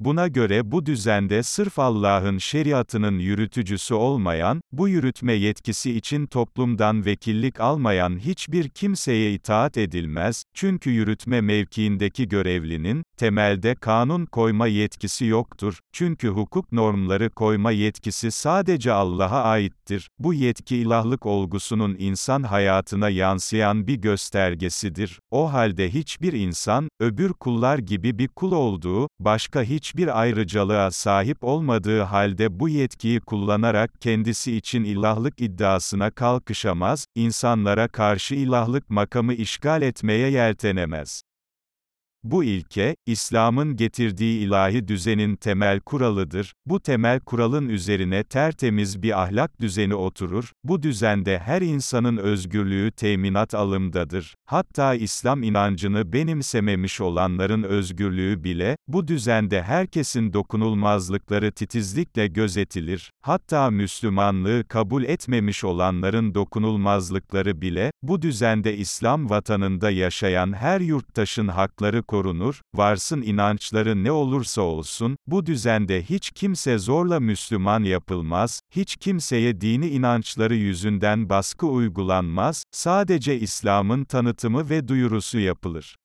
Buna göre bu düzende sırf Allah'ın şeriatının yürütücüsü olmayan, bu yürütme yetkisi için toplumdan vekillik almayan hiçbir kimseye itaat edilmez, çünkü yürütme mevkiindeki görevlinin, temelde kanun koyma yetkisi yoktur, çünkü hukuk normları koyma yetkisi sadece Allah'a aittir. Bu yetki ilahlık olgusunun insan hayatına yansıyan bir göstergesidir. O halde hiçbir insan, öbür kullar gibi bir kul olduğu, başka hiç hiçbir ayrıcalığa sahip olmadığı halde bu yetkiyi kullanarak kendisi için ilahlık iddiasına kalkışamaz, insanlara karşı ilahlık makamı işgal etmeye yeltenemez. Bu ilke, İslam'ın getirdiği ilahi düzenin temel kuralıdır. Bu temel kuralın üzerine tertemiz bir ahlak düzeni oturur. Bu düzende her insanın özgürlüğü teminat alımdadır. Hatta İslam inancını benimsememiş olanların özgürlüğü bile, bu düzende herkesin dokunulmazlıkları titizlikle gözetilir. Hatta Müslümanlığı kabul etmemiş olanların dokunulmazlıkları bile, bu düzende İslam vatanında yaşayan her yurttaşın hakları korunur, varsın inançları ne olursa olsun, bu düzende hiç kimse zorla Müslüman yapılmaz, hiç kimseye dini inançları yüzünden baskı uygulanmaz, sadece İslam'ın tanıtımı ve duyurusu yapılır.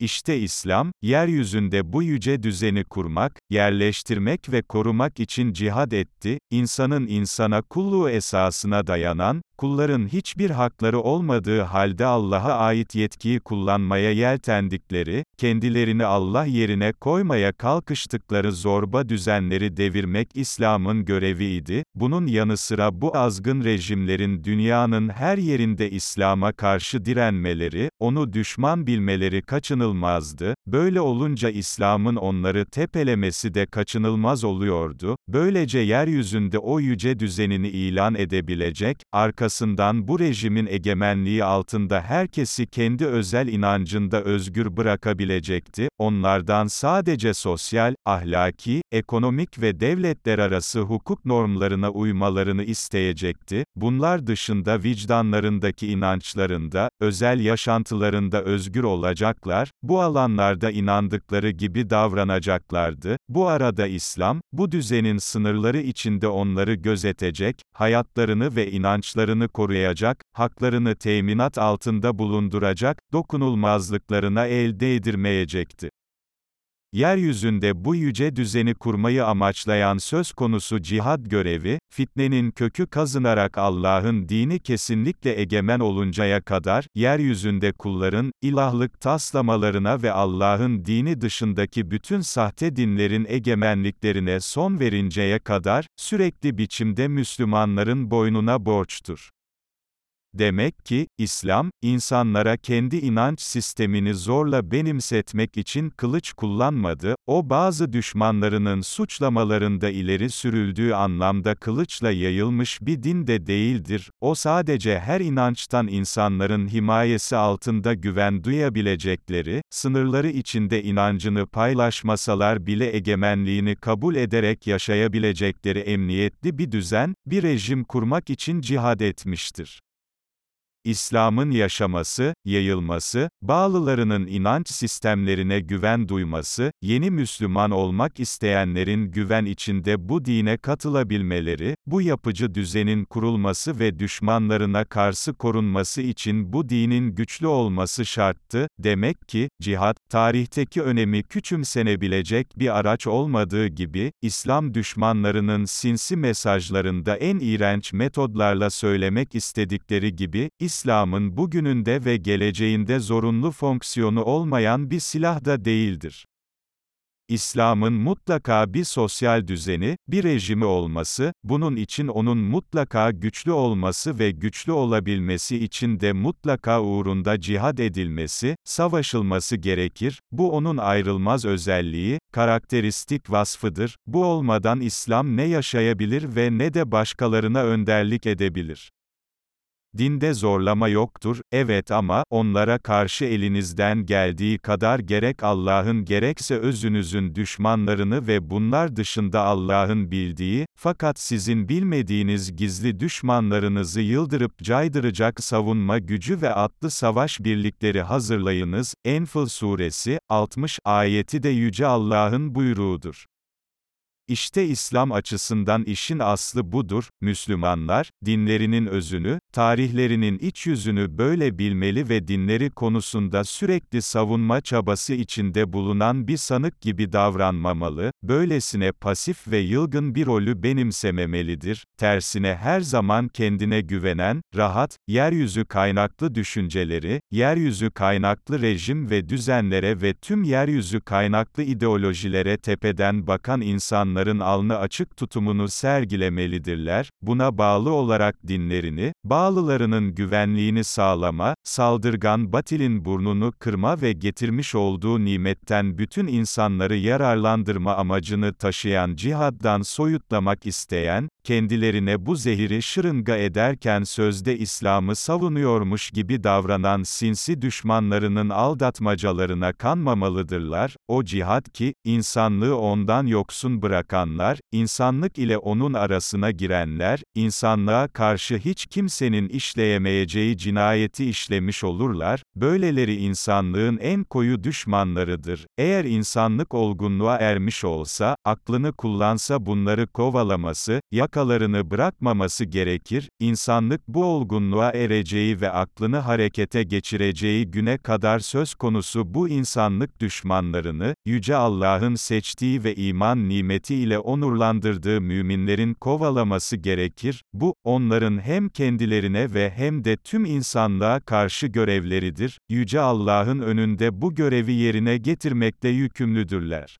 İşte İslam, yeryüzünde bu yüce düzeni kurmak, yerleştirmek ve korumak için cihad etti, insanın insana kulluğu esasına dayanan, kulların hiçbir hakları olmadığı halde Allah'a ait yetkiyi kullanmaya yeltendikleri, kendilerini Allah yerine koymaya kalkıştıkları zorba düzenleri devirmek İslam'ın göreviydi, bunun yanı sıra bu azgın rejimlerin dünyanın her yerinde İslam'a karşı direnmeleri, onu düşman bilmeleri kaçınılmazdı, böyle olunca İslam'ın onları tepelemesi de kaçınılmaz oluyordu, böylece yeryüzünde o yüce düzenini ilan edebilecek, arka arkasından bu rejimin egemenliği altında herkesi kendi özel inancında özgür bırakabilecekti, onlardan sadece sosyal, ahlaki, ekonomik ve devletler arası hukuk normlarına uymalarını isteyecekti, bunlar dışında vicdanlarındaki inançlarında, özel yaşantılarında özgür olacaklar, bu alanlarda inandıkları gibi davranacaklardı, bu arada İslam, bu düzenin sınırları içinde onları gözetecek, hayatlarını ve inançlarını koruyacak, haklarını teminat altında bulunduracak, dokunulmazlıklarına el değdirmeyecekti. Yeryüzünde bu yüce düzeni kurmayı amaçlayan söz konusu cihad görevi, fitnenin kökü kazınarak Allah'ın dini kesinlikle egemen oluncaya kadar, yeryüzünde kulların, ilahlık taslamalarına ve Allah'ın dini dışındaki bütün sahte dinlerin egemenliklerine son verinceye kadar, sürekli biçimde Müslümanların boynuna borçtur. Demek ki, İslam, insanlara kendi inanç sistemini zorla benimsetmek için kılıç kullanmadı, o bazı düşmanlarının suçlamalarında ileri sürüldüğü anlamda kılıçla yayılmış bir din de değildir, o sadece her inançtan insanların himayesi altında güven duyabilecekleri, sınırları içinde inancını paylaşmasalar bile egemenliğini kabul ederek yaşayabilecekleri emniyetli bir düzen, bir rejim kurmak için cihad etmiştir. İslam'ın yaşaması, yayılması, bağlılarının inanç sistemlerine güven duyması, yeni Müslüman olmak isteyenlerin güven içinde bu dine katılabilmeleri, bu yapıcı düzenin kurulması ve düşmanlarına karşı korunması için bu dinin güçlü olması şarttı, demek ki, cihat, tarihteki önemi küçümsenebilecek bir araç olmadığı gibi, İslam düşmanlarının sinsi mesajlarında en iğrenç metodlarla söylemek istedikleri gibi, İslam'ın bugününde ve geleceğinde zorunlu fonksiyonu olmayan bir silah da değildir. İslam'ın mutlaka bir sosyal düzeni, bir rejimi olması, bunun için onun mutlaka güçlü olması ve güçlü olabilmesi için de mutlaka uğrunda cihad edilmesi, savaşılması gerekir, bu onun ayrılmaz özelliği, karakteristik vasfıdır, bu olmadan İslam ne yaşayabilir ve ne de başkalarına önderlik edebilir. Dinde zorlama yoktur, evet ama, onlara karşı elinizden geldiği kadar gerek Allah'ın gerekse özünüzün düşmanlarını ve bunlar dışında Allah'ın bildiği, fakat sizin bilmediğiniz gizli düşmanlarınızı yıldırıp caydıracak savunma gücü ve atlı savaş birlikleri hazırlayınız. Enfal suresi, 60 ayeti de Yüce Allah'ın buyruğudur. İşte İslam açısından işin aslı budur, Müslümanlar, dinlerinin özünü, tarihlerinin iç yüzünü böyle bilmeli ve dinleri konusunda sürekli savunma çabası içinde bulunan bir sanık gibi davranmamalı, böylesine pasif ve yılgın bir rolü benimsememelidir, tersine her zaman kendine güvenen, rahat, yeryüzü kaynaklı düşünceleri, yeryüzü kaynaklı rejim ve düzenlere ve tüm yeryüzü kaynaklı ideolojilere tepeden bakan insanlar, insanların alnı açık tutumunu sergilemelidirler, buna bağlı olarak dinlerini, bağlılarının güvenliğini sağlama, saldırgan batilin burnunu kırma ve getirmiş olduğu nimetten bütün insanları yararlandırma amacını taşıyan cihaddan soyutlamak isteyen, kendilerine bu zehiri şırınga ederken sözde İslam'ı savunuyormuş gibi davranan sinsi düşmanlarının aldatmacalarına kanmamalıdırlar, o cihad ki, insanlığı ondan yoksun bırakanlar, insanlık ile onun arasına girenler, insanlığa karşı hiç kimsenin işleyemeyeceği cinayeti işlemiş olurlar, böyleleri insanlığın en koyu düşmanlarıdır. Eğer insanlık olgunluğa ermiş olsa, aklını kullansa bunları kovalaması, yakalarını bırakmaması gerekir, insanlık bu olgunluğa ereceği ve aklını harekete geçireceği güne kadar söz konusu bu insanlık düşmanlarını, Yüce Allah'ın seçtiği ve iman nimeti ile onurlandırdığı müminlerin kovalaması gerekir, bu, onların hem kendilerine ve hem de tüm insanlığa karşı görevleridir, Yüce Allah'ın önünde bu görevi yerine getirmekle yükümlüdürler.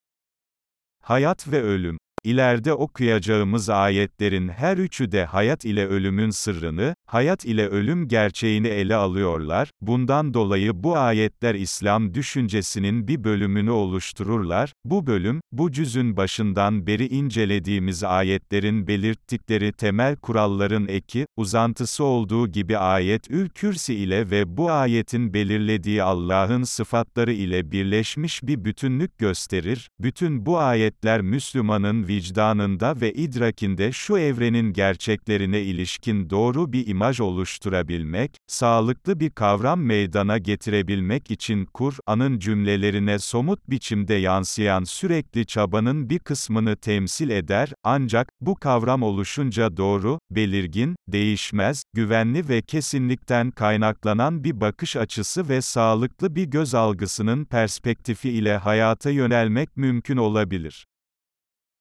Hayat ve ölüm İleride okuyacağımız ayetlerin her üçü de hayat ile ölümün sırrını, hayat ile ölüm gerçeğini ele alıyorlar, bundan dolayı bu ayetler İslam düşüncesinin bir bölümünü oluştururlar, bu bölüm, bu cüzün başından beri incelediğimiz ayetlerin belirttikleri temel kuralların eki, uzantısı olduğu gibi ayet-ül kürsi ile ve bu ayetin belirlediği Allah'ın sıfatları ile birleşmiş bir bütünlük gösterir, bütün bu ayetler Müslümanın vicdanında ve idrakinde şu evrenin gerçeklerine ilişkin doğru bir imaj oluşturabilmek, sağlıklı bir kavram meydana getirebilmek için Kur'an'ın cümlelerine somut biçimde yansıyan sürekli çabanın bir kısmını temsil eder, ancak, bu kavram oluşunca doğru, belirgin, değişmez, güvenli ve kesinlikten kaynaklanan bir bakış açısı ve sağlıklı bir göz algısının perspektifi ile hayata yönelmek mümkün olabilir.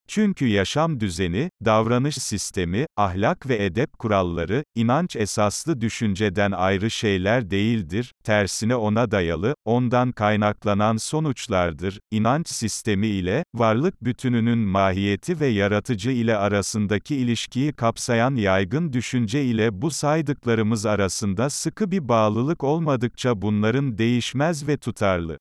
Çünkü yaşam düzeni, davranış sistemi, ahlak ve edep kuralları, inanç esaslı düşünceden ayrı şeyler değildir, tersine ona dayalı, ondan kaynaklanan sonuçlardır. İnanç sistemi ile, varlık bütününün mahiyeti ve yaratıcı ile arasındaki ilişkiyi kapsayan yaygın düşünce ile bu saydıklarımız arasında sıkı bir bağlılık olmadıkça bunların değişmez ve tutarlı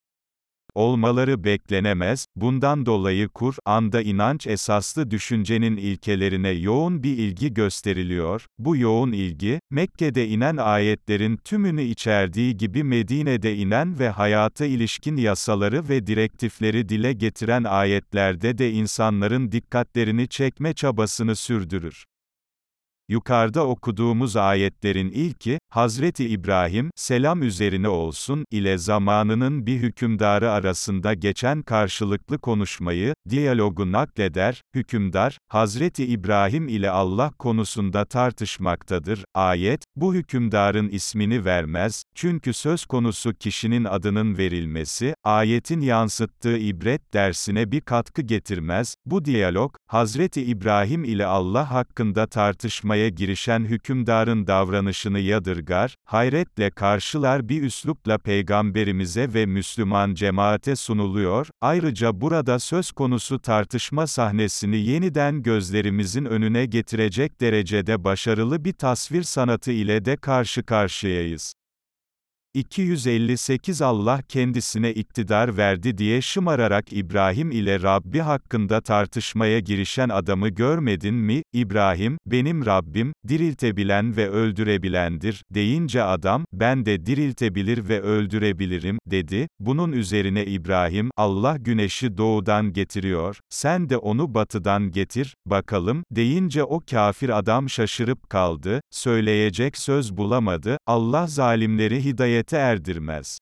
olmaları beklenemez, bundan dolayı Kur'an'da inanç esaslı düşüncenin ilkelerine yoğun bir ilgi gösteriliyor, bu yoğun ilgi, Mekke'de inen ayetlerin tümünü içerdiği gibi Medine'de inen ve hayata ilişkin yasaları ve direktifleri dile getiren ayetlerde de insanların dikkatlerini çekme çabasını sürdürür. Yukarıda okuduğumuz ayetlerin ilki, Hazreti İbrahim, selam üzerine olsun, ile zamanının bir hükümdarı arasında geçen karşılıklı konuşmayı, diyalogu nakleder, hükümdar, Hazreti İbrahim ile Allah konusunda tartışmaktadır. Ayet, bu hükümdarın ismini vermez, çünkü söz konusu kişinin adının verilmesi, ayetin yansıttığı ibret dersine bir katkı getirmez. Bu diyalog, Hazreti İbrahim ile Allah hakkında tartışmaya girişen hükümdarın davranışını yadırgar, hayretle karşılar bir üslupla peygamberimize ve Müslüman cemaate sunuluyor, ayrıca burada söz konusu tartışma sahnesini yeniden gözlerimizin önüne getirecek derecede başarılı bir tasvir sanatı ile de karşı karşıyayız. 258 Allah kendisine iktidar verdi diye şımararak İbrahim ile Rabbi hakkında tartışmaya girişen adamı görmedin mi? İbrahim, benim Rabbim, diriltebilen ve öldürebilendir, deyince adam, ben de diriltebilir ve öldürebilirim, dedi. Bunun üzerine İbrahim, Allah güneşi doğudan getiriyor, sen de onu batıdan getir, bakalım, deyince o kafir adam şaşırıp kaldı, söyleyecek söz bulamadı, Allah zalimleri hidayet hidayete erdirmez.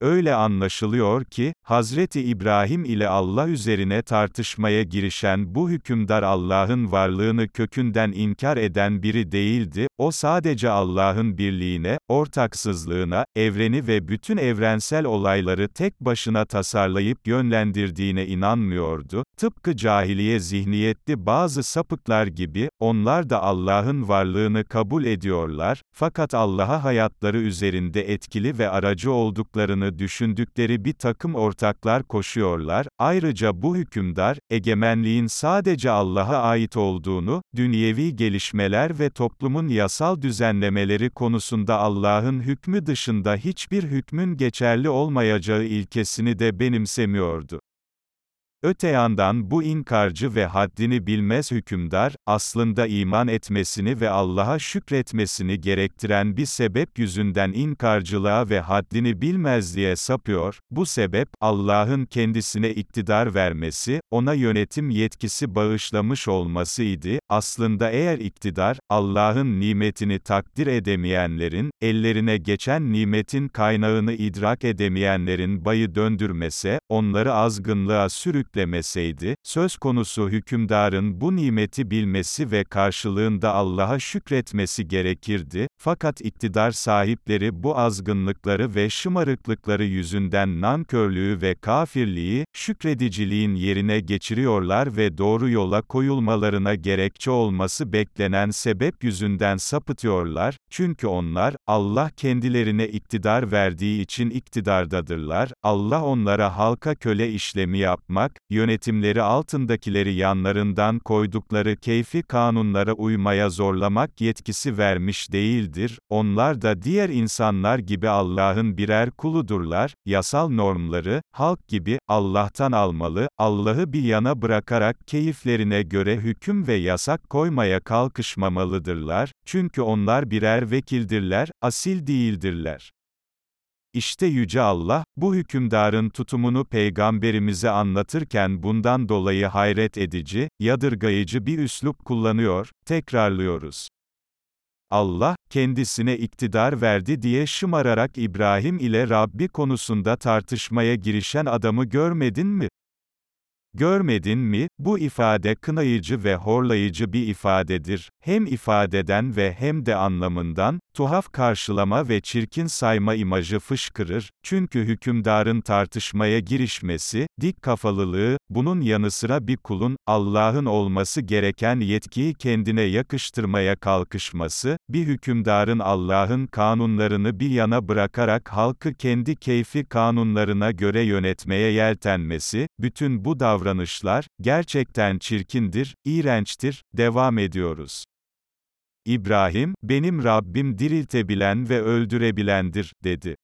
Öyle anlaşılıyor ki, Hazreti İbrahim ile Allah üzerine tartışmaya girişen bu hükümdar Allah'ın varlığını kökünden inkar eden biri değildi, o sadece Allah'ın birliğine, ortaksızlığına, evreni ve bütün evrensel olayları tek başına tasarlayıp yönlendirdiğine inanmıyordu. Tıpkı cahiliye zihniyetli bazı sapıklar gibi, onlar da Allah'ın varlığını kabul ediyorlar, fakat Allah'a hayatları üzerinde etkili ve aracı olduklarını düşündükleri bir takım ortaklar koşuyorlar. Ayrıca bu hükümdar, egemenliğin sadece Allah'a ait olduğunu, dünyevi gelişmeler ve toplumun yasal düzenlemeleri konusunda Allah'ın hükmü dışında hiçbir hükmün geçerli olmayacağı ilkesini de benimsemiyordu. Öte yandan bu inkarcı ve haddini bilmez hükümdar, aslında iman etmesini ve Allah'a şükretmesini gerektiren bir sebep yüzünden inkarcılığa ve haddini bilmezliğe sapıyor, bu sebep, Allah'ın kendisine iktidar vermesi, ona yönetim yetkisi bağışlamış olmasıydı, aslında eğer iktidar, Allah'ın nimetini takdir edemeyenlerin, ellerine geçen nimetin kaynağını idrak edemeyenlerin bayı döndürmese, onları azgınlığa sürük yüklemeseydi, söz konusu hükümdarın bu nimeti bilmesi ve karşılığında Allah'a şükretmesi gerekirdi, fakat iktidar sahipleri bu azgınlıkları ve şımarıklıkları yüzünden nankörlüğü ve kafirliği, şükrediciliğin yerine geçiriyorlar ve doğru yola koyulmalarına gerekçe olması beklenen sebep yüzünden sapıtıyorlar, çünkü onlar, Allah kendilerine iktidar verdiği için iktidardadırlar, Allah onlara halka köle işlemi yapmak, yönetimleri altındakileri yanlarından koydukları keyfi kanunlara uymaya zorlamak yetkisi vermiş değildir, onlar da diğer insanlar gibi Allah'ın birer kuludurlar, yasal normları, halk gibi, Allah'tan almalı, Allah'ı bir yana bırakarak keyiflerine göre hüküm ve yasak koymaya kalkışmamalıdırlar, çünkü onlar birer vekildirler, asil değildirler. İşte Yüce Allah, bu hükümdarın tutumunu peygamberimize anlatırken bundan dolayı hayret edici, yadırgayıcı bir üslup kullanıyor, tekrarlıyoruz. Allah, kendisine iktidar verdi diye şımararak İbrahim ile Rabbi konusunda tartışmaya girişen adamı görmedin mi? Görmedin mi, bu ifade kınayıcı ve horlayıcı bir ifadedir. Hem ifadeden ve hem de anlamından, tuhaf karşılama ve çirkin sayma imajı fışkırır, çünkü hükümdarın tartışmaya girişmesi, dik kafalılığı, bunun yanı sıra bir kulun, Allah'ın olması gereken yetkiyi kendine yakıştırmaya kalkışması, bir hükümdarın Allah'ın kanunlarını bir yana bırakarak halkı kendi keyfi kanunlarına göre yönetmeye yeltenmesi, bütün bu davranışlar, gerçekten çirkindir, iğrençtir, devam ediyoruz. İbrahim, benim Rabbim diriltebilen ve öldürebilendir, dedi.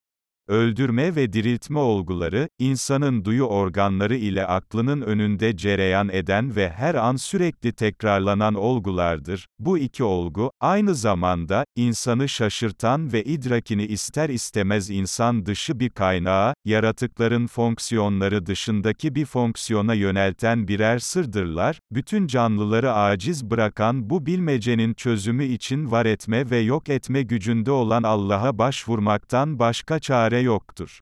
Öldürme ve diriltme olguları, insanın duyu organları ile aklının önünde cereyan eden ve her an sürekli tekrarlanan olgulardır. Bu iki olgu, aynı zamanda, insanı şaşırtan ve idrakini ister istemez insan dışı bir kaynağa, yaratıkların fonksiyonları dışındaki bir fonksiyona yönelten birer sırdırlar, bütün canlıları aciz bırakan bu bilmecenin çözümü için var etme ve yok etme gücünde olan Allah'a başvurmaktan başka çare yoktur.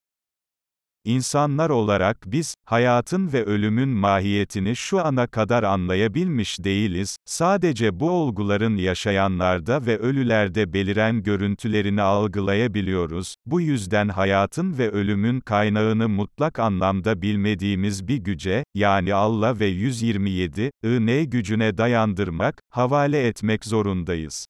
İnsanlar olarak biz, hayatın ve ölümün mahiyetini şu ana kadar anlayabilmiş değiliz, sadece bu olguların yaşayanlarda ve ölülerde beliren görüntülerini algılayabiliyoruz, bu yüzden hayatın ve ölümün kaynağını mutlak anlamda bilmediğimiz bir güce, yani Allah ve 127, ı gücüne dayandırmak, havale etmek zorundayız.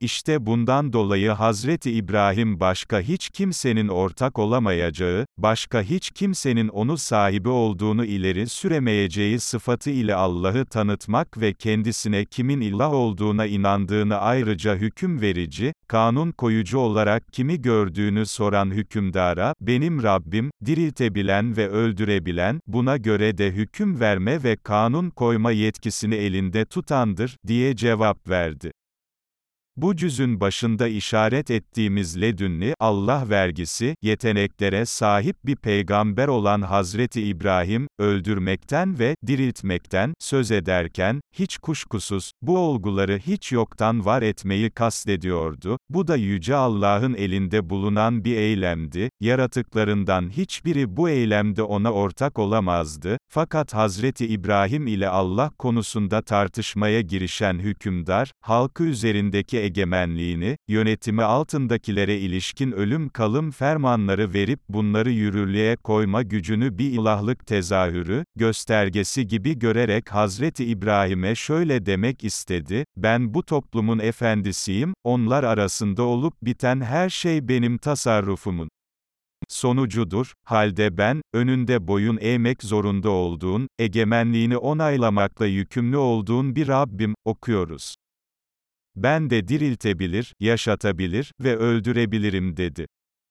İşte bundan dolayı Hazreti İbrahim başka hiç kimsenin ortak olamayacağı, başka hiç kimsenin onu sahibi olduğunu ileri süremeyeceği sıfatı ile Allah'ı tanıtmak ve kendisine kimin ilah olduğuna inandığını ayrıca hüküm verici, kanun koyucu olarak kimi gördüğünü soran hükümdara, benim Rabbim, diriltebilen ve öldürebilen, buna göre de hüküm verme ve kanun koyma yetkisini elinde tutandır, diye cevap verdi. Bu cüzün başında işaret ettiğimiz ledünni, Allah vergisi, yeteneklere sahip bir peygamber olan Hazreti İbrahim, öldürmekten ve diriltmekten söz ederken, hiç kuşkusuz, bu olguları hiç yoktan var etmeyi kastediyordu, bu da Yüce Allah'ın elinde bulunan bir eylemdi, yaratıklarından hiçbiri bu eylemde ona ortak olamazdı, fakat Hazreti İbrahim ile Allah konusunda tartışmaya girişen hükümdar, halkı üzerindeki egemenliğini, yönetimi altındakilere ilişkin ölüm kalım fermanları verip bunları yürürlüğe koyma gücünü bir ilahlık tezahürü, göstergesi gibi görerek Hazreti İbrahim'e şöyle demek istedi, ben bu toplumun efendisiyim, onlar arasında olup biten her şey benim tasarrufumun sonucudur, halde ben, önünde boyun eğmek zorunda olduğun, egemenliğini onaylamakla yükümlü olduğun bir Rabbim, okuyoruz. Ben de diriltebilir, yaşatabilir ve öldürebilirim dedi.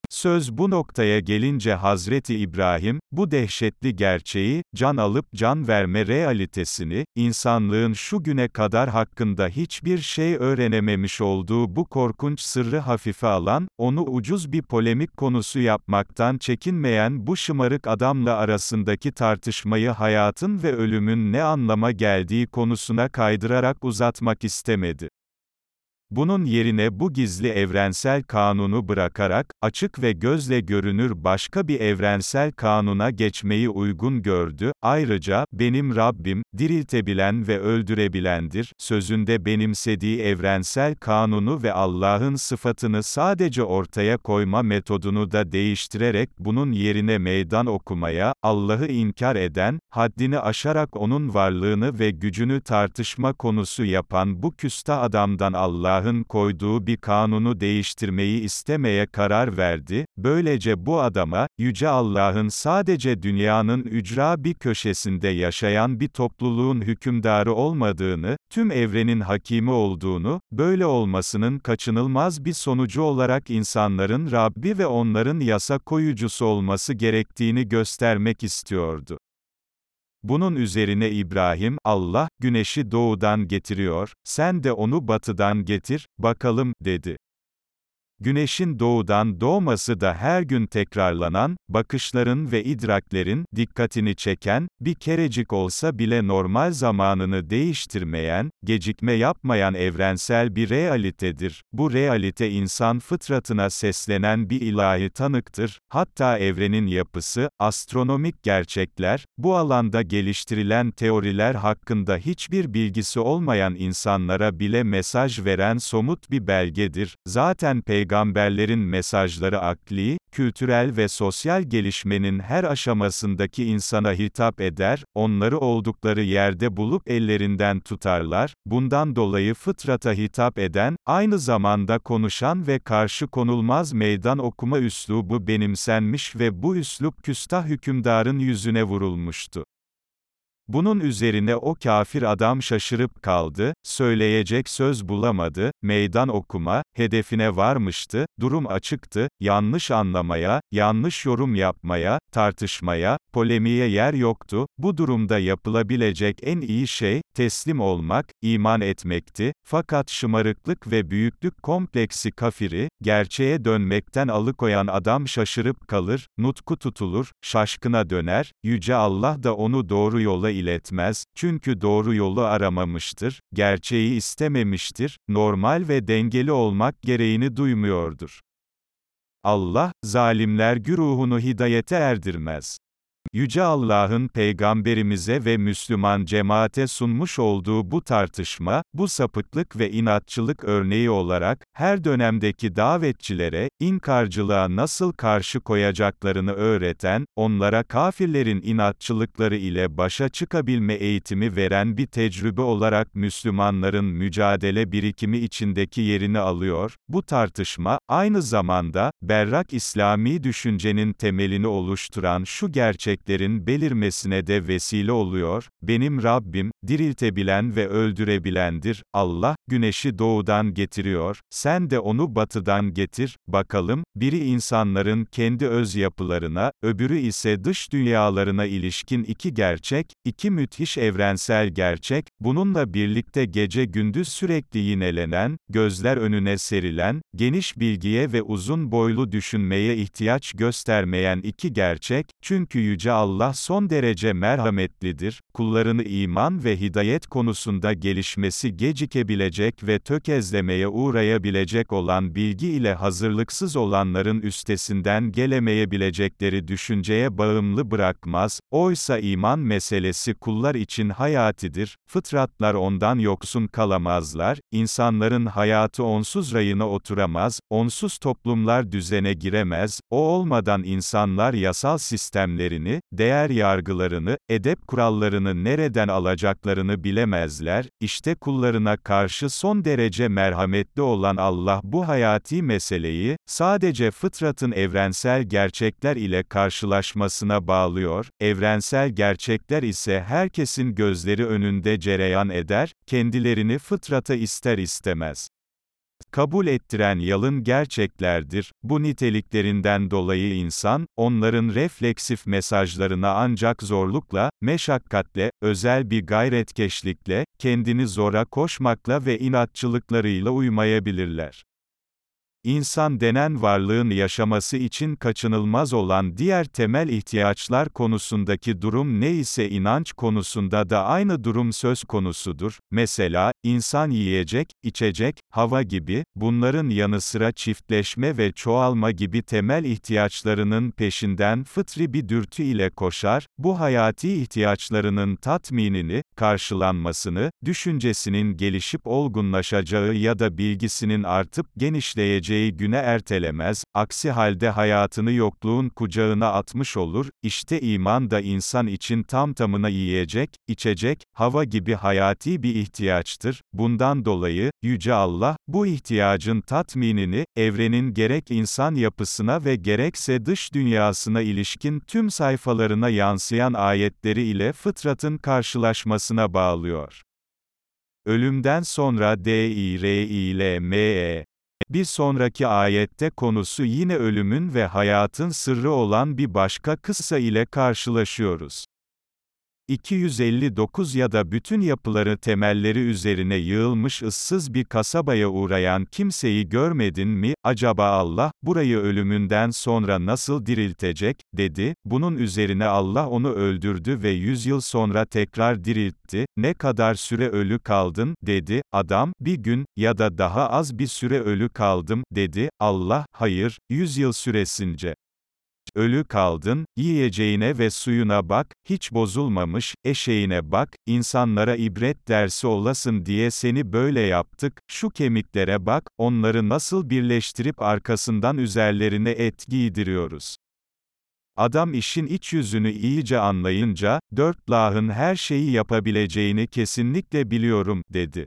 Söz bu noktaya gelince Hazreti İbrahim, bu dehşetli gerçeği, can alıp can verme realitesini, insanlığın şu güne kadar hakkında hiçbir şey öğrenememiş olduğu bu korkunç sırrı hafife alan, onu ucuz bir polemik konusu yapmaktan çekinmeyen bu şımarık adamla arasındaki tartışmayı hayatın ve ölümün ne anlama geldiği konusuna kaydırarak uzatmak istemedi. Bunun yerine bu gizli evrensel kanunu bırakarak, açık ve gözle görünür başka bir evrensel kanuna geçmeyi uygun gördü, ayrıca, benim Rabbim, diriltebilen ve öldürebilendir, sözünde benimsediği evrensel kanunu ve Allah'ın sıfatını sadece ortaya koyma metodunu da değiştirerek bunun yerine meydan okumaya, Allah'ı inkar eden, haddini aşarak onun varlığını ve gücünü tartışma konusu yapan bu küstah adamdan Allah'ı Allah'ın koyduğu bir kanunu değiştirmeyi istemeye karar verdi, böylece bu adama, Yüce Allah'ın sadece dünyanın ücra bir köşesinde yaşayan bir topluluğun hükümdarı olmadığını, tüm evrenin hakimi olduğunu, böyle olmasının kaçınılmaz bir sonucu olarak insanların Rabbi ve onların yasa koyucusu olması gerektiğini göstermek istiyordu. Bunun üzerine İbrahim, Allah, güneşi doğudan getiriyor, sen de onu batıdan getir, bakalım, dedi. Güneşin doğudan doğması da her gün tekrarlanan, bakışların ve idraklerin, dikkatini çeken, bir kerecik olsa bile normal zamanını değiştirmeyen, gecikme yapmayan evrensel bir realitedir. Bu realite insan fıtratına seslenen bir ilahi tanıktır. Hatta evrenin yapısı, astronomik gerçekler, bu alanda geliştirilen teoriler hakkında hiçbir bilgisi olmayan insanlara bile mesaj veren somut bir belgedir. Zaten peygamber peygamberlerin mesajları akli, kültürel ve sosyal gelişmenin her aşamasındaki insana hitap eder, onları oldukları yerde bulup ellerinden tutarlar, bundan dolayı fıtrata hitap eden, aynı zamanda konuşan ve karşı konulmaz meydan okuma üslubu benimsenmiş ve bu üslup küstah hükümdarın yüzüne vurulmuştu. Bunun üzerine o kafir adam şaşırıp kaldı, söyleyecek söz bulamadı, meydan okuma, hedefine varmıştı, durum açıktı, yanlış anlamaya, yanlış yorum yapmaya, tartışmaya, polemiğe yer yoktu, bu durumda yapılabilecek en iyi şey, teslim olmak, iman etmekti, fakat şımarıklık ve büyüklük kompleksi kafiri, gerçeğe dönmekten alıkoyan adam şaşırıp kalır, nutku tutulur, şaşkına döner, Yüce Allah da onu doğru yola iletmez, çünkü doğru yolu aramamıştır, gerçeği istememiştir, normal ve dengeli olmak gereğini duymuyordur. Allah, zalimler güruhunu hidayete erdirmez. Yüce Allah'ın peygamberimize ve Müslüman cemaate sunmuş olduğu bu tartışma, bu sapıklık ve inatçılık örneği olarak, her dönemdeki davetçilere, inkarcılığa nasıl karşı koyacaklarını öğreten, onlara kafirlerin inatçılıkları ile başa çıkabilme eğitimi veren bir tecrübe olarak Müslümanların mücadele birikimi içindeki yerini alıyor, bu tartışma, aynı zamanda, berrak İslami düşüncenin temelini oluşturan şu gerçek gerçeklerin belirmesine de vesile oluyor, benim Rabbim, diriltebilen ve öldürebilendir, Allah, güneşi doğudan getiriyor, sen de onu batıdan getir, bakalım, biri insanların kendi öz yapılarına, öbürü ise dış dünyalarına ilişkin iki gerçek, iki müthiş evrensel gerçek, bununla birlikte gece gündüz sürekli yinelenen, gözler önüne serilen, geniş bilgiye ve uzun boylu düşünmeye ihtiyaç göstermeyen iki gerçek, çünkü Yüce Yüce Allah son derece merhametlidir, kullarını iman ve hidayet konusunda gelişmesi gecikebilecek ve tökezlemeye uğrayabilecek olan bilgi ile hazırlıksız olanların üstesinden gelemeyebilecekleri düşünceye bağımlı bırakmaz, oysa iman meselesi kullar için hayatidir, fıtratlar ondan yoksun kalamazlar, insanların hayatı onsuz rayına oturamaz, onsuz toplumlar düzene giremez, o olmadan insanlar yasal sistemlerini, değer yargılarını, edep kurallarını nereden alacaklarını bilemezler, işte kullarına karşı son derece merhametli olan Allah bu hayati meseleyi, sadece fıtratın evrensel gerçekler ile karşılaşmasına bağlıyor, evrensel gerçekler ise herkesin gözleri önünde cereyan eder, kendilerini fıtrata ister istemez kabul ettiren yalın gerçeklerdir. Bu niteliklerinden dolayı insan, onların refleksif mesajlarına ancak zorlukla, meşakkatle, özel bir gayretkeşlikle, kendini zora koşmakla ve inatçılıklarıyla uymayabilirler. İnsan denen varlığın yaşaması için kaçınılmaz olan diğer temel ihtiyaçlar konusundaki durum ne ise inanç konusunda da aynı durum söz konusudur. Mesela, insan yiyecek, içecek, hava gibi, bunların yanı sıra çiftleşme ve çoğalma gibi temel ihtiyaçlarının peşinden fıtri bir dürtü ile koşar, bu hayati ihtiyaçlarının tatminini, karşılanmasını, düşüncesinin gelişip olgunlaşacağı ya da bilgisinin artıp genişleyeceği güne ertelemez, aksi halde hayatını yokluğun kucağına atmış olur, işte iman da insan için tam tamına yiyecek, içecek, hava gibi hayati bir ihtiyaçtır, bundan dolayı, Yüce Allah, bu ihtiyacın tatminini, evrenin gerek insan yapısına ve gerekse dış dünyasına ilişkin tüm sayfalarına yansıyan ayetleri ile fıtratın karşılaşmasına bağlıyor. Ölümden sonra D I R I L M E bir sonraki ayette konusu yine ölümün ve hayatın sırrı olan bir başka kıssa ile karşılaşıyoruz. 259 ya da bütün yapıları temelleri üzerine yığılmış ıssız bir kasabaya uğrayan kimseyi görmedin mi, acaba Allah, burayı ölümünden sonra nasıl diriltecek, dedi, bunun üzerine Allah onu öldürdü ve yüz yıl sonra tekrar diriltti, ne kadar süre ölü kaldın, dedi, adam, bir gün, ya da daha az bir süre ölü kaldım, dedi, Allah, hayır, yüz yıl süresince ölü kaldın, yiyeceğine ve suyuna bak, hiç bozulmamış, eşeğine bak, insanlara ibret dersi olasın diye seni böyle yaptık, şu kemiklere bak, onları nasıl birleştirip arkasından üzerlerine et giydiriyoruz. Adam işin iç yüzünü iyice anlayınca, dört lahın her şeyi yapabileceğini kesinlikle biliyorum, dedi.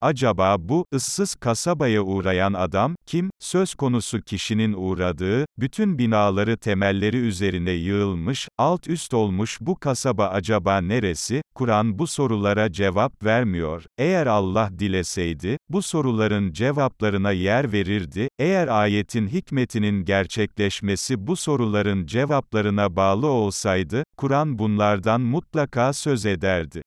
Acaba bu, ıssız kasabaya uğrayan adam, kim? Söz konusu kişinin uğradığı, bütün binaları temelleri üzerine yığılmış, alt üst olmuş bu kasaba acaba neresi? Kur'an bu sorulara cevap vermiyor. Eğer Allah dileseydi, bu soruların cevaplarına yer verirdi. Eğer ayetin hikmetinin gerçekleşmesi bu soruların cevaplarına bağlı olsaydı, Kur'an bunlardan mutlaka söz ederdi.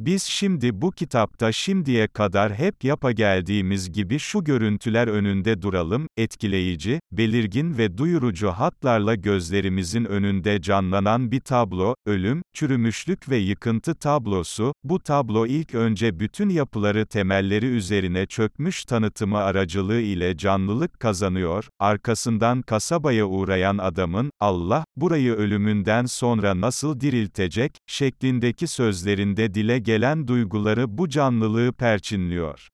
Biz şimdi bu kitapta şimdiye kadar hep yapa geldiğimiz gibi şu görüntüler önünde duralım, etkileyici, belirgin ve duyurucu hatlarla gözlerimizin önünde canlanan bir tablo, ölüm, çürümüşlük ve yıkıntı tablosu, bu tablo ilk önce bütün yapıları temelleri üzerine çökmüş tanıtımı aracılığı ile canlılık kazanıyor, arkasından kasabaya uğrayan adamın, Allah, burayı ölümünden sonra nasıl diriltecek, şeklindeki sözlerinde dile gelen duyguları bu canlılığı perçinliyor.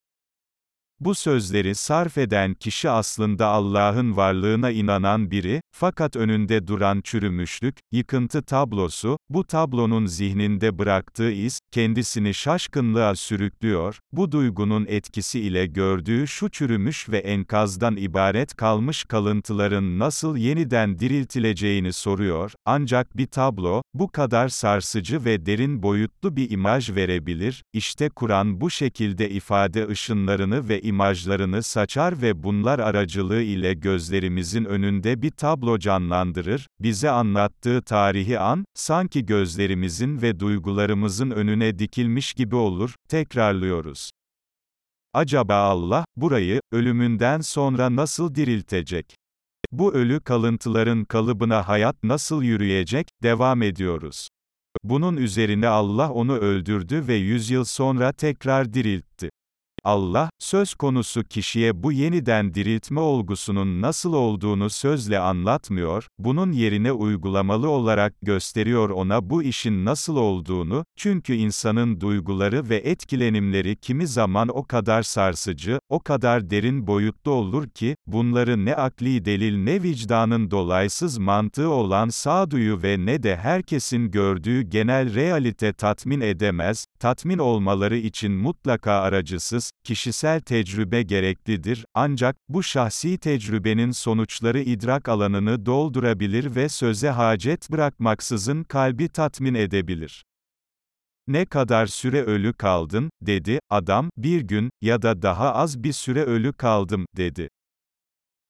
Bu sözleri sarf eden kişi aslında Allah'ın varlığına inanan biri, fakat önünde duran çürümüşlük, yıkıntı tablosu, bu tablonun zihninde bıraktığı iz, kendisini şaşkınlığa sürüklüyor, bu duygunun etkisi ile gördüğü şu çürümüş ve enkazdan ibaret kalmış kalıntıların nasıl yeniden diriltileceğini soruyor, ancak bir tablo, bu kadar sarsıcı ve derin boyutlu bir imaj verebilir, işte Kur'an bu şekilde ifade ışınlarını ve imajlarını saçar ve bunlar aracılığı ile gözlerimizin önünde bir tablo canlandırır, bize anlattığı tarihi an, sanki gözlerimizin ve duygularımızın önüne dikilmiş gibi olur, tekrarlıyoruz. Acaba Allah, burayı, ölümünden sonra nasıl diriltecek? Bu ölü kalıntıların kalıbına hayat nasıl yürüyecek, devam ediyoruz. Bunun üzerine Allah onu öldürdü ve yüz yıl sonra tekrar diriltti. Allah, söz konusu kişiye bu yeniden diriltme olgusunun nasıl olduğunu sözle anlatmıyor, bunun yerine uygulamalı olarak gösteriyor ona bu işin nasıl olduğunu, çünkü insanın duyguları ve etkilenimleri kimi zaman o kadar sarsıcı, o kadar derin boyutlu olur ki, bunları ne akli delil ne vicdanın dolaysız mantığı olan sağduyu ve ne de herkesin gördüğü genel realite tatmin edemez, tatmin olmaları için mutlaka aracısız, kişisel tecrübe gereklidir, ancak, bu şahsi tecrübenin sonuçları idrak alanını doldurabilir ve söze hacet bırakmaksızın kalbi tatmin edebilir. Ne kadar süre ölü kaldın, dedi, adam, bir gün, ya da daha az bir süre ölü kaldım, dedi.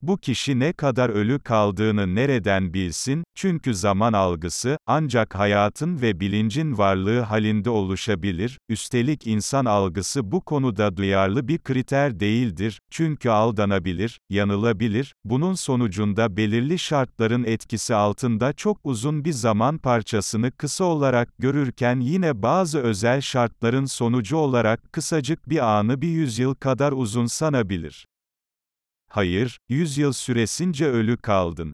Bu kişi ne kadar ölü kaldığını nereden bilsin, çünkü zaman algısı, ancak hayatın ve bilincin varlığı halinde oluşabilir, üstelik insan algısı bu konuda duyarlı bir kriter değildir, çünkü aldanabilir, yanılabilir, bunun sonucunda belirli şartların etkisi altında çok uzun bir zaman parçasını kısa olarak görürken yine bazı özel şartların sonucu olarak kısacık bir anı bir yüzyıl kadar uzun sanabilir. Hayır, yüz yıl süresince ölü kaldın.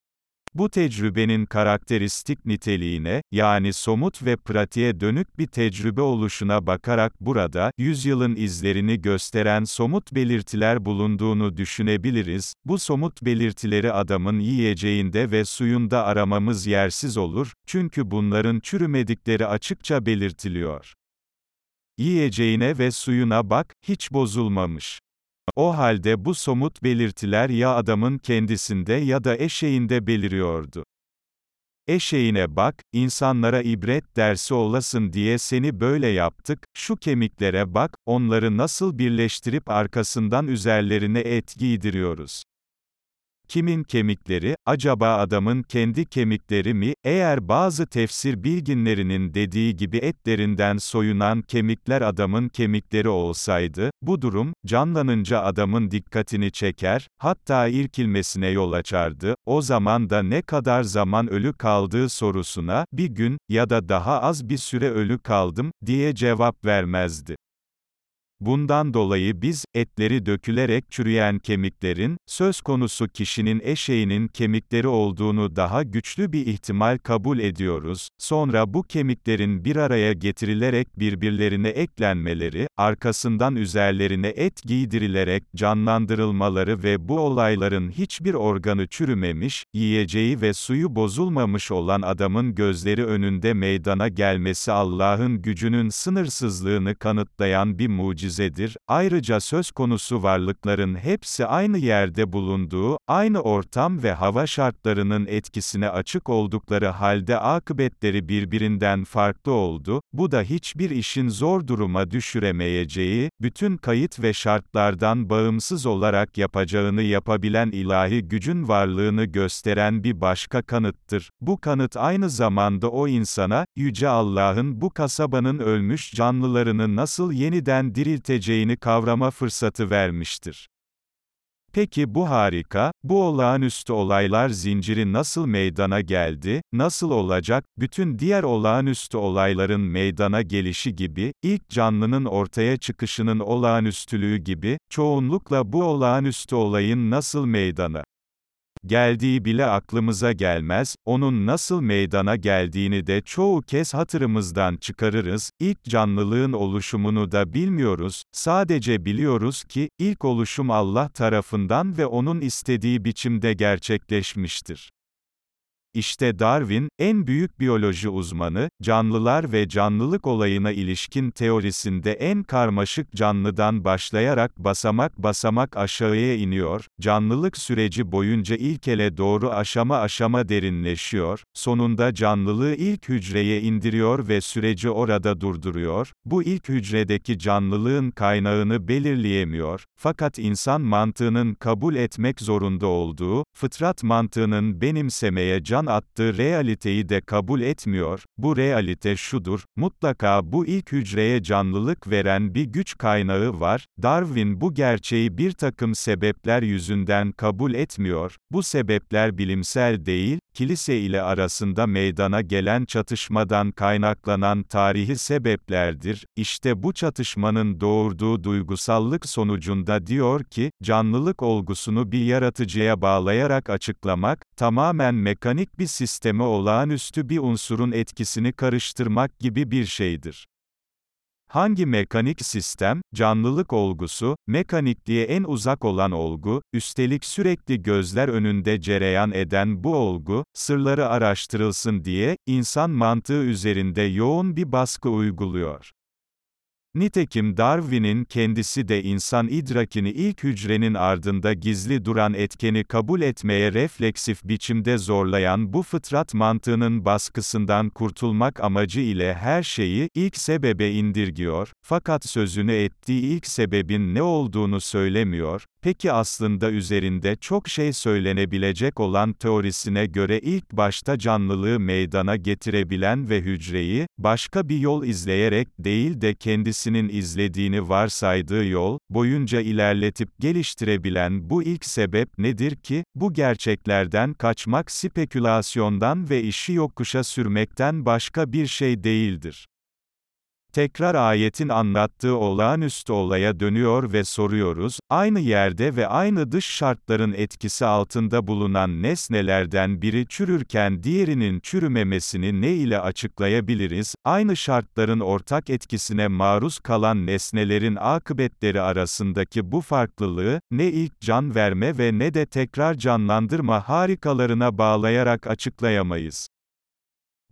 Bu tecrübenin karakteristik niteliğine, yani somut ve pratiğe dönük bir tecrübe oluşuna bakarak burada, yüzyılın izlerini gösteren somut belirtiler bulunduğunu düşünebiliriz. Bu somut belirtileri adamın yiyeceğinde ve suyunda aramamız yersiz olur, çünkü bunların çürümedikleri açıkça belirtiliyor. Yiyeceğine ve suyuna bak, hiç bozulmamış. O halde bu somut belirtiler ya adamın kendisinde ya da eşeğinde beliriyordu. Eşeğine bak, insanlara ibret dersi olasın diye seni böyle yaptık, şu kemiklere bak, onları nasıl birleştirip arkasından üzerlerine et giydiriyoruz. Kimin kemikleri, acaba adamın kendi kemikleri mi? Eğer bazı tefsir bilginlerinin dediği gibi etlerinden soyunan kemikler adamın kemikleri olsaydı, bu durum, canlanınca adamın dikkatini çeker, hatta irkilmesine yol açardı, o zaman da ne kadar zaman ölü kaldığı sorusuna, bir gün, ya da daha az bir süre ölü kaldım, diye cevap vermezdi. Bundan dolayı biz, etleri dökülerek çürüyen kemiklerin, söz konusu kişinin eşeğinin kemikleri olduğunu daha güçlü bir ihtimal kabul ediyoruz, sonra bu kemiklerin bir araya getirilerek birbirlerine eklenmeleri, arkasından üzerlerine et giydirilerek canlandırılmaları ve bu olayların hiçbir organı çürümemiş, yiyeceği ve suyu bozulmamış olan adamın gözleri önünde meydana gelmesi Allah'ın gücünün sınırsızlığını kanıtlayan bir mucize mucizedir. Ayrıca söz konusu varlıkların hepsi aynı yerde bulunduğu, aynı ortam ve hava şartlarının etkisine açık oldukları halde akıbetleri birbirinden farklı oldu. Bu da hiçbir işin zor duruma düşüremeyeceği, bütün kayıt ve şartlardan bağımsız olarak yapacağını yapabilen ilahi gücün varlığını gösteren bir başka kanıttır. Bu kanıt aynı zamanda o insana, Yüce Allah'ın bu kasabanın ölmüş canlılarını nasıl yeniden dirilt dirilteceğini kavrama fırsatı vermiştir. Peki bu harika, bu olağanüstü olaylar zinciri nasıl meydana geldi, nasıl olacak, bütün diğer olağanüstü olayların meydana gelişi gibi, ilk canlının ortaya çıkışının olağanüstülüğü gibi, çoğunlukla bu olağanüstü olayın nasıl meydana geldiği bile aklımıza gelmez, onun nasıl meydana geldiğini de çoğu kez hatırımızdan çıkarırız, ilk canlılığın oluşumunu da bilmiyoruz, sadece biliyoruz ki, ilk oluşum Allah tarafından ve onun istediği biçimde gerçekleşmiştir. İşte Darwin, en büyük biyoloji uzmanı, canlılar ve canlılık olayına ilişkin teorisinde en karmaşık canlıdan başlayarak basamak basamak aşağıya iniyor, canlılık süreci boyunca ilkele doğru aşama aşama derinleşiyor, sonunda canlılığı ilk hücreye indiriyor ve süreci orada durduruyor, bu ilk hücredeki canlılığın kaynağını belirleyemiyor, fakat insan mantığının kabul etmek zorunda olduğu, fıtrat mantığının benimsemeye can insan attığı realiteyi de kabul etmiyor, bu realite şudur, mutlaka bu ilk hücreye canlılık veren bir güç kaynağı var, Darwin bu gerçeği bir takım sebepler yüzünden kabul etmiyor, bu sebepler bilimsel değil, kilise ile arasında meydana gelen çatışmadan kaynaklanan tarihi sebeplerdir, İşte bu çatışmanın doğurduğu duygusallık sonucunda diyor ki, canlılık olgusunu bir yaratıcıya bağlayarak açıklamak, tamamen mekanik bir sisteme olağanüstü bir unsurun etkisini karıştırmak gibi bir şeydir. Hangi mekanik sistem, canlılık olgusu, mekanikliğe en uzak olan olgu, üstelik sürekli gözler önünde cereyan eden bu olgu, sırları araştırılsın diye, insan mantığı üzerinde yoğun bir baskı uyguluyor. Nitekim Darwin'in kendisi de insan idrakini ilk hücrenin ardında gizli duran etkeni kabul etmeye refleksif biçimde zorlayan bu fıtrat mantığının baskısından kurtulmak amacı ile her şeyi, ilk sebebe indirgiyor, fakat sözünü ettiği ilk sebebin ne olduğunu söylemiyor, Peki aslında üzerinde çok şey söylenebilecek olan teorisine göre ilk başta canlılığı meydana getirebilen ve hücreyi, başka bir yol izleyerek değil de kendisinin izlediğini varsaydığı yol, boyunca ilerletip geliştirebilen bu ilk sebep nedir ki, bu gerçeklerden kaçmak spekülasyondan ve işi yokuşa sürmekten başka bir şey değildir. Tekrar ayetin anlattığı olağanüstü olaya dönüyor ve soruyoruz, aynı yerde ve aynı dış şartların etkisi altında bulunan nesnelerden biri çürürken diğerinin çürümemesini ne ile açıklayabiliriz? Aynı şartların ortak etkisine maruz kalan nesnelerin akıbetleri arasındaki bu farklılığı, ne ilk can verme ve ne de tekrar canlandırma harikalarına bağlayarak açıklayamayız.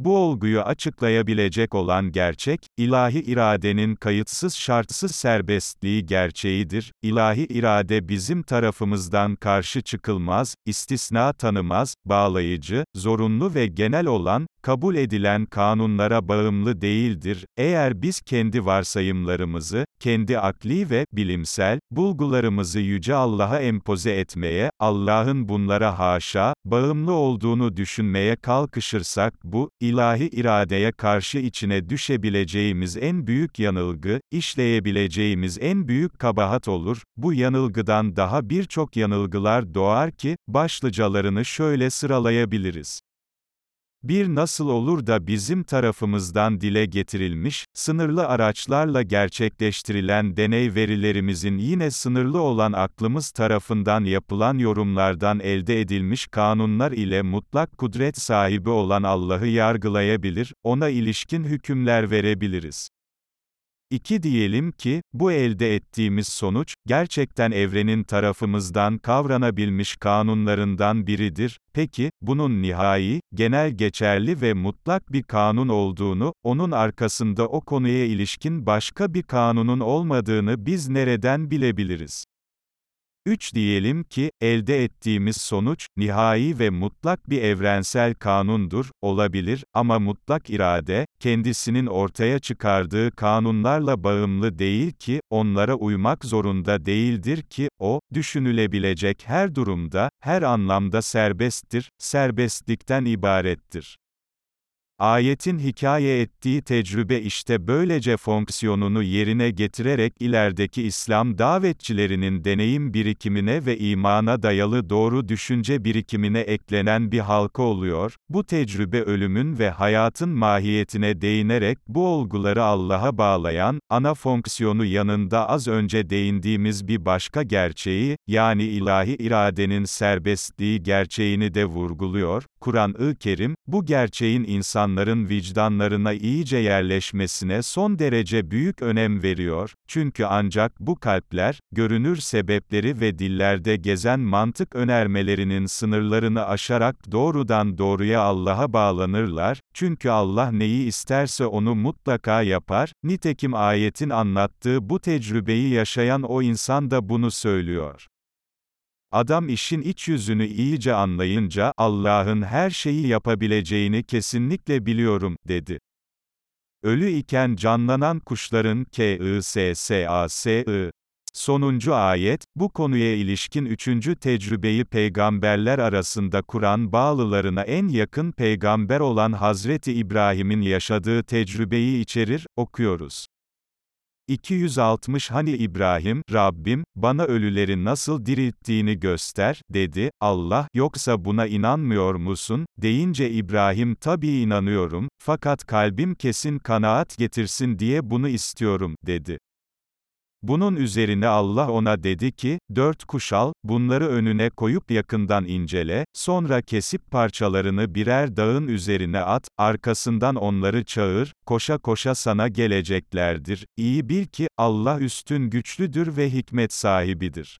Bu olguyu açıklayabilecek olan gerçek, ilahi iradenin kayıtsız şartsız serbestliği gerçeğidir. İlahi irade bizim tarafımızdan karşı çıkılmaz, istisna tanımaz, bağlayıcı, zorunlu ve genel olan, kabul edilen kanunlara bağımlı değildir. Eğer biz kendi varsayımlarımızı, kendi akli ve bilimsel bulgularımızı yüce Allah'a empoze etmeye, Allah'ın bunlara haşa bağımlı olduğunu düşünmeye kalkışırsak bu ilahi iradeye karşı içine düşebileceğimiz en büyük yanılgı, işleyebileceğimiz en büyük kabahat olur. Bu yanılgıdan daha birçok yanılgılar doğar ki başlıcalarını şöyle sıralayabiliriz. Bir nasıl olur da bizim tarafımızdan dile getirilmiş, sınırlı araçlarla gerçekleştirilen deney verilerimizin yine sınırlı olan aklımız tarafından yapılan yorumlardan elde edilmiş kanunlar ile mutlak kudret sahibi olan Allah'ı yargılayabilir, ona ilişkin hükümler verebiliriz. 2 diyelim ki, bu elde ettiğimiz sonuç, gerçekten evrenin tarafımızdan kavranabilmiş kanunlarından biridir. Peki, bunun nihai, genel geçerli ve mutlak bir kanun olduğunu, onun arkasında o konuya ilişkin başka bir kanunun olmadığını biz nereden bilebiliriz? 3 diyelim ki, elde ettiğimiz sonuç, nihai ve mutlak bir evrensel kanundur, olabilir, ama mutlak irade, kendisinin ortaya çıkardığı kanunlarla bağımlı değil ki, onlara uymak zorunda değildir ki, o, düşünülebilecek her durumda, her anlamda serbesttir, serbestlikten ibarettir. Ayetin hikaye ettiği tecrübe işte böylece fonksiyonunu yerine getirerek ilerideki İslam davetçilerinin deneyim birikimine ve imana dayalı doğru düşünce birikimine eklenen bir halka oluyor. Bu tecrübe ölümün ve hayatın mahiyetine değinerek bu olguları Allah'a bağlayan, ana fonksiyonu yanında az önce değindiğimiz bir başka gerçeği, yani ilahi iradenin serbestliği gerçeğini de vurguluyor. Kur'an-ı Kerim, bu gerçeğin insanların vicdanlarına iyice yerleşmesine son derece büyük önem veriyor, çünkü ancak bu kalpler, görünür sebepleri ve dillerde gezen mantık önermelerinin sınırlarını aşarak doğrudan doğruya Allah'a bağlanırlar, çünkü Allah neyi isterse onu mutlaka yapar, nitekim ayetin anlattığı bu tecrübeyi yaşayan o insan da bunu söylüyor. Adam işin iç yüzünü iyice anlayınca, Allah'ın her şeyi yapabileceğini kesinlikle biliyorum, dedi. Ölü iken canlanan kuşların K-I-S-S-A-S-I, Sonuncu ayet, bu konuya ilişkin üçüncü tecrübeyi peygamberler arasında Kur'an bağlılarına en yakın peygamber olan Hazreti İbrahim'in yaşadığı tecrübeyi içerir, okuyoruz. 260 Hani İbrahim, Rabbim, bana ölüleri nasıl dirilttiğini göster, dedi, Allah, yoksa buna inanmıyor musun, deyince İbrahim tabii inanıyorum, fakat kalbim kesin kanaat getirsin diye bunu istiyorum, dedi. Bunun üzerine Allah ona dedi ki, dört kuş al, bunları önüne koyup yakından incele, sonra kesip parçalarını birer dağın üzerine at, arkasından onları çağır, koşa koşa sana geleceklerdir. İyi bil ki, Allah üstün güçlüdür ve hikmet sahibidir.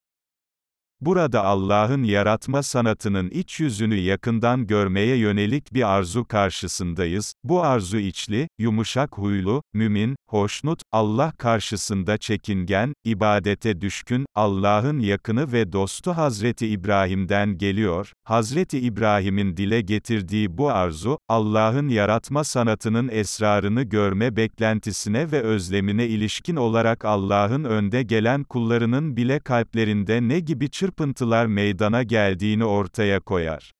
Burada Allah'ın yaratma sanatının iç yüzünü yakından görmeye yönelik bir arzu karşısındayız. Bu arzu içli, yumuşak huylu, mümin, hoşnut, Allah karşısında çekingen, ibadete düşkün, Allah'ın yakını ve dostu Hazreti İbrahim'den geliyor. Hazreti İbrahim'in dile getirdiği bu arzu, Allah'ın yaratma sanatının esrarını görme beklentisine ve özlemine ilişkin olarak Allah'ın önde gelen kullarının bile kalplerinde ne gibi çır çırpıntılar meydana geldiğini ortaya koyar.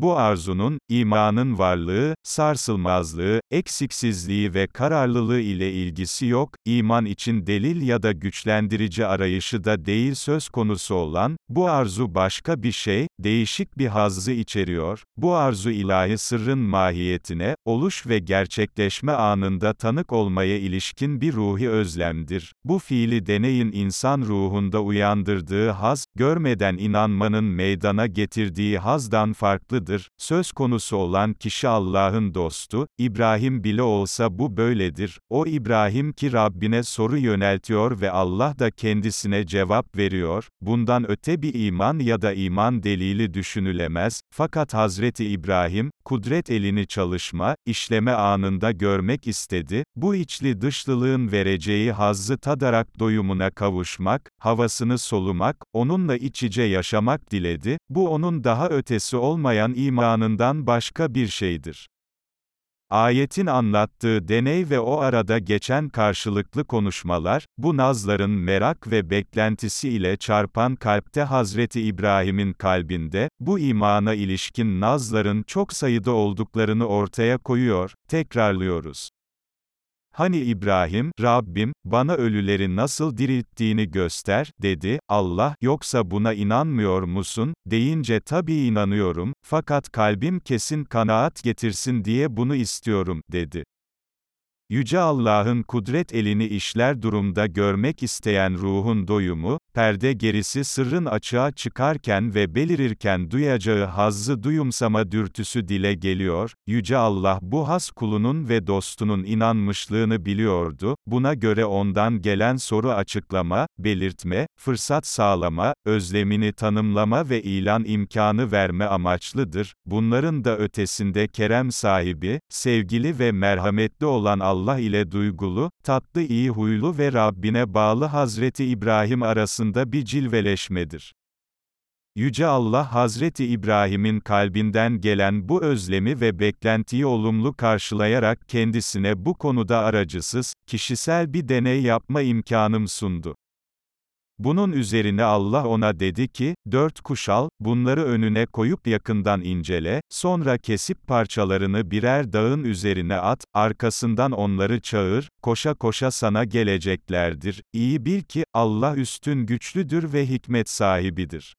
Bu arzunun, imanın varlığı, sarsılmazlığı, eksiksizliği ve kararlılığı ile ilgisi yok, iman için delil ya da güçlendirici arayışı da değil söz konusu olan, bu arzu başka bir şey, değişik bir hazzı içeriyor, bu arzu ilahi sırrın mahiyetine, oluş ve gerçekleşme anında tanık olmaya ilişkin bir ruhi özlemdir. Bu fiili deneyin insan ruhunda uyandırdığı haz, görmeden inanmanın meydana getirdiği hazdan farklıdır farklıdır, söz konusu olan kişi Allah'ın dostu, İbrahim bile olsa bu böyledir, o İbrahim ki Rabbine soru yöneltiyor ve Allah da kendisine cevap veriyor, bundan öte bir iman ya da iman delili düşünülemez, fakat Hazreti İbrahim, kudret elini çalışma, işleme anında görmek istedi, bu içli dışlılığın vereceği hazzı tadarak doyumuna kavuşmak, havasını solumak, onunla iç içe yaşamak diledi, bu onun daha ötesi olmayan olan imanından başka bir şeydir. Ayetin anlattığı deney ve o arada geçen karşılıklı konuşmalar, bu nazların merak ve beklentisi ile çarpan kalpte Hazreti İbrahim'in kalbinde, bu imana ilişkin nazların çok sayıda olduklarını ortaya koyuyor, tekrarlıyoruz. Hani İbrahim, Rabbim, bana ölüleri nasıl dirilttiğini göster, dedi, Allah, yoksa buna inanmıyor musun, deyince tabii inanıyorum, fakat kalbim kesin kanaat getirsin diye bunu istiyorum, dedi. Yüce Allah'ın kudret elini işler durumda görmek isteyen ruhun doyumu, perde gerisi sırrın açığa çıkarken ve belirirken duyacağı hazzı duyumsama dürtüsü dile geliyor, Yüce Allah bu has kulunun ve dostunun inanmışlığını biliyordu, buna göre ondan gelen soru açıklama, belirtme, fırsat sağlama, özlemini tanımlama ve ilan imkanı verme amaçlıdır, bunların da ötesinde kerem sahibi, sevgili ve merhametli olan Allah, Allah ile duygulu, tatlı iyi huylu ve Rabbine bağlı Hazreti İbrahim arasında bir cilveleşmedir. Yüce Allah Hazreti İbrahim'in kalbinden gelen bu özlemi ve beklentiyi olumlu karşılayarak kendisine bu konuda aracısız, kişisel bir deney yapma imkanım sundu. Bunun üzerine Allah ona dedi ki, dört kuş al, bunları önüne koyup yakından incele, sonra kesip parçalarını birer dağın üzerine at, arkasından onları çağır, koşa koşa sana geleceklerdir. İyi bil ki, Allah üstün güçlüdür ve hikmet sahibidir.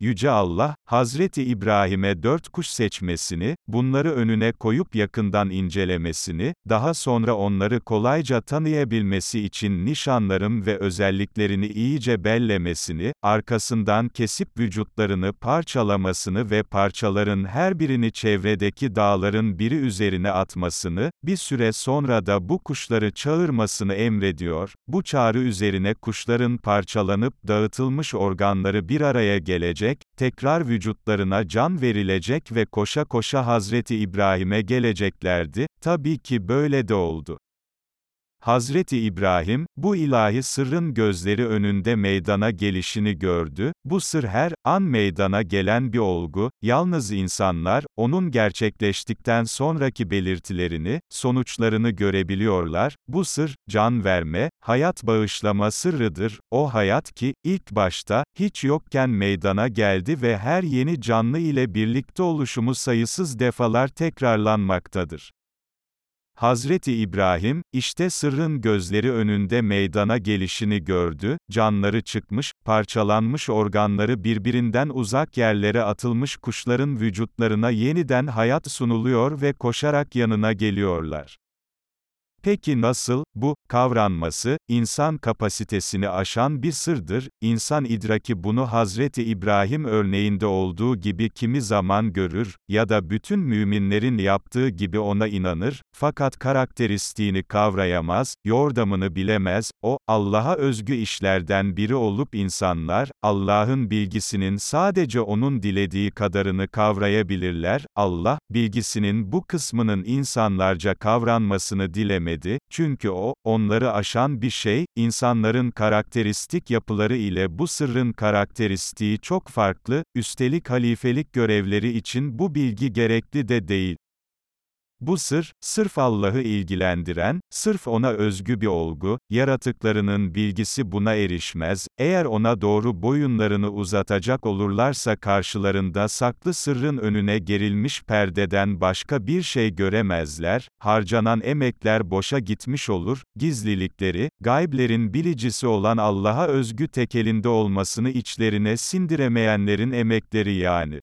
Yüce Allah, Hazreti İbrahim'e dört kuş seçmesini, bunları önüne koyup yakından incelemesini, daha sonra onları kolayca tanıyabilmesi için nişanlarım ve özelliklerini iyice bellemesini, arkasından kesip vücutlarını parçalamasını ve parçaların her birini çevredeki dağların biri üzerine atmasını, bir süre sonra da bu kuşları çağırmasını emrediyor, bu çağrı üzerine kuşların parçalanıp dağıtılmış organları bir araya gelecek, tekrar vücutlarına can verilecek ve koşa koşa Hazreti İbrahim'e geleceklerdi, tabii ki böyle de oldu. Hazreti İbrahim, bu ilahi sırrın gözleri önünde meydana gelişini gördü, bu sır her an meydana gelen bir olgu, yalnız insanlar, onun gerçekleştikten sonraki belirtilerini, sonuçlarını görebiliyorlar, bu sır, can verme, hayat bağışlama sırrıdır, o hayat ki, ilk başta, hiç yokken meydana geldi ve her yeni canlı ile birlikte oluşumu sayısız defalar tekrarlanmaktadır. Hazreti İbrahim, işte sırrın gözleri önünde meydana gelişini gördü, canları çıkmış, parçalanmış organları birbirinden uzak yerlere atılmış kuşların vücutlarına yeniden hayat sunuluyor ve koşarak yanına geliyorlar. Peki nasıl, bu, kavranması, insan kapasitesini aşan bir sırdır, insan idraki bunu Hazreti İbrahim örneğinde olduğu gibi kimi zaman görür, ya da bütün müminlerin yaptığı gibi ona inanır, fakat karakteristiğini kavrayamaz, yordamını bilemez, o, Allah'a özgü işlerden biri olup insanlar, Allah'ın bilgisinin sadece onun dilediği kadarını kavrayabilirler, Allah, bilgisinin bu kısmının insanlarca kavranmasını dilemedi, çünkü o, onları aşan bir şey, insanların karakteristik yapıları ile bu sırrın karakteristiği çok farklı, üstelik halifelik görevleri için bu bilgi gerekli de değil. Bu sır, sırf Allah'ı ilgilendiren, sırf ona özgü bir olgu, yaratıklarının bilgisi buna erişmez, eğer ona doğru boyunlarını uzatacak olurlarsa karşılarında saklı sırrın önüne gerilmiş perdeden başka bir şey göremezler, harcanan emekler boşa gitmiş olur, gizlilikleri, gayblerin bilicisi olan Allah'a özgü tekelinde olmasını içlerine sindiremeyenlerin emekleri yani.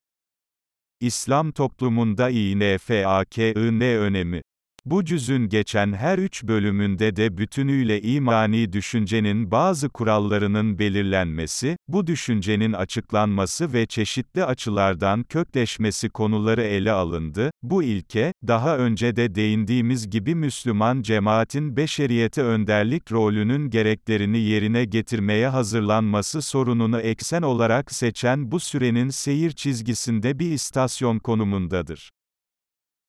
İslam toplumunda İNFAKIN önemi bu cüzün geçen her üç bölümünde de bütünüyle imani düşüncenin bazı kurallarının belirlenmesi, bu düşüncenin açıklanması ve çeşitli açılardan kökleşmesi konuları ele alındı. Bu ilke, daha önce de değindiğimiz gibi Müslüman cemaatin beşeriyete önderlik rolünün gereklerini yerine getirmeye hazırlanması sorununu eksen olarak seçen bu sürenin seyir çizgisinde bir istasyon konumundadır.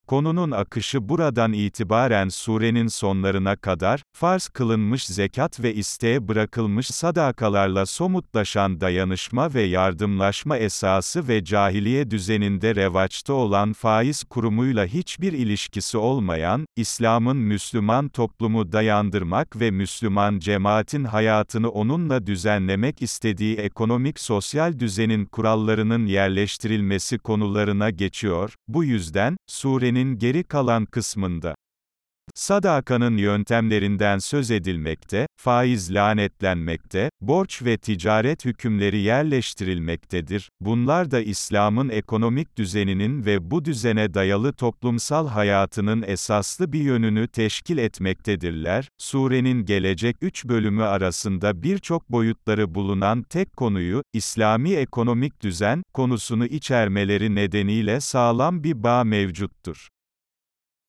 Konunun akışı buradan itibaren surenin sonlarına kadar, farz kılınmış zekat ve isteğe bırakılmış sadakalarla somutlaşan dayanışma ve yardımlaşma esası ve cahiliye düzeninde revaçta olan faiz kurumuyla hiçbir ilişkisi olmayan, İslam'ın Müslüman toplumu dayandırmak ve Müslüman cemaatin hayatını onunla düzenlemek istediği ekonomik sosyal düzenin kurallarının yerleştirilmesi konularına geçiyor, bu yüzden, surenin surenin geri kalan kısmında Sadakanın yöntemlerinden söz edilmekte, faiz lanetlenmekte, borç ve ticaret hükümleri yerleştirilmektedir. Bunlar da İslam'ın ekonomik düzeninin ve bu düzene dayalı toplumsal hayatının esaslı bir yönünü teşkil etmektedirler. Surenin gelecek üç bölümü arasında birçok boyutları bulunan tek konuyu, İslami ekonomik düzen, konusunu içermeleri nedeniyle sağlam bir bağ mevcuttur.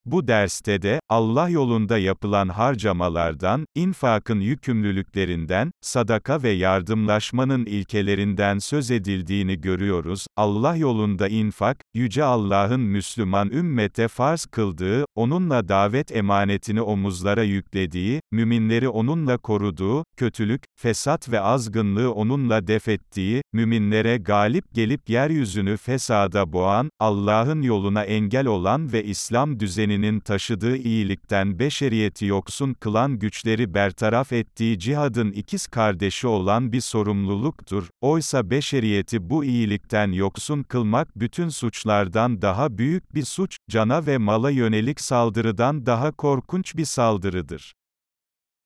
Bu derste de, Allah yolunda yapılan harcamalardan, infakın yükümlülüklerinden, sadaka ve yardımlaşmanın ilkelerinden söz edildiğini görüyoruz. Allah yolunda infak, Yüce Allah'ın Müslüman ümmete farz kıldığı, onunla davet emanetini omuzlara yüklediği, müminleri onunla koruduğu, kötülük, fesat ve azgınlığı onunla defettiği, müminlere galip gelip yeryüzünü fesada boğan, Allah'ın yoluna engel olan ve İslam düzeni düzeninin taşıdığı iyilikten beşeriyeti yoksun kılan güçleri bertaraf ettiği cihadın ikiz kardeşi olan bir sorumluluktur, oysa beşeriyeti bu iyilikten yoksun kılmak bütün suçlardan daha büyük bir suç, cana ve mala yönelik saldırıdan daha korkunç bir saldırıdır.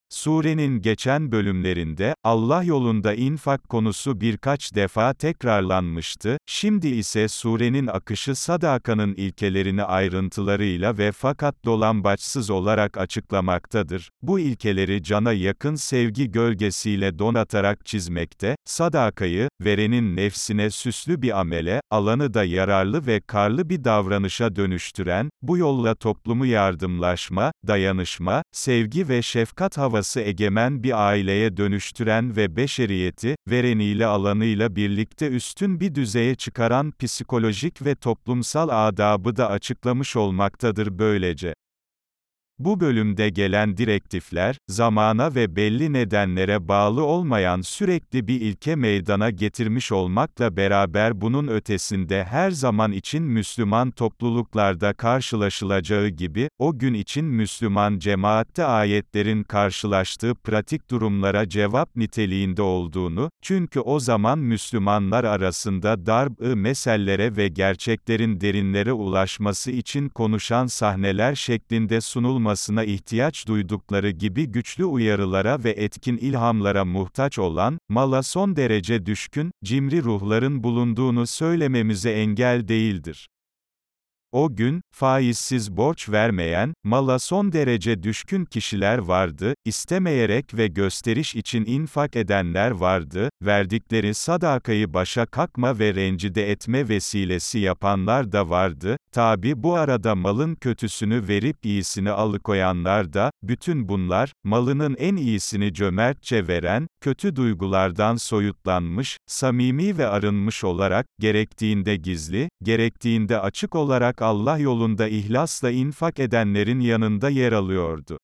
Surenin geçen bölümlerinde, Allah yolunda infak konusu birkaç defa tekrarlanmıştı, şimdi ise surenin akışı sadakanın ilkelerini ayrıntılarıyla ve fakat dolambaçsız olarak açıklamaktadır. Bu ilkeleri cana yakın sevgi gölgesiyle donatarak çizmekte, sadakayı, verenin nefsine süslü bir amele, alanı da yararlı ve karlı bir davranışa dönüştüren, bu yolla toplumu yardımlaşma, dayanışma, sevgi ve şefkat havası havası egemen bir aileye dönüştüren ve beşeriyeti, vereniyle alanıyla birlikte üstün bir düzeye çıkaran psikolojik ve toplumsal adabı da açıklamış olmaktadır böylece. Bu bölümde gelen direktifler, zamana ve belli nedenlere bağlı olmayan sürekli bir ilke meydana getirmiş olmakla beraber bunun ötesinde her zaman için Müslüman topluluklarda karşılaşılacağı gibi, o gün için Müslüman cemaatte ayetlerin karşılaştığı pratik durumlara cevap niteliğinde olduğunu, çünkü o zaman Müslümanlar arasında darb-ı mesellere ve gerçeklerin derinlere ulaşması için konuşan sahneler şeklinde sunulmasına ihtiyaç duydukları gibi güçlü uyarılara ve etkin ilhamlara muhtaç olan, mala son derece düşkün, cimri ruhların bulunduğunu söylememize engel değildir. O gün, faizsiz borç vermeyen, mala son derece düşkün kişiler vardı, istemeyerek ve gösteriş için infak edenler vardı, verdikleri sadakayı başa kakma ve rencide etme vesilesi yapanlar da vardı, tabi bu arada malın kötüsünü verip iyisini alıkoyanlar da, bütün bunlar, malının en iyisini cömertçe veren, kötü duygulardan soyutlanmış, samimi ve arınmış olarak, gerektiğinde gizli, gerektiğinde açık olarak Allah yolunda ihlasla infak edenlerin yanında yer alıyordu.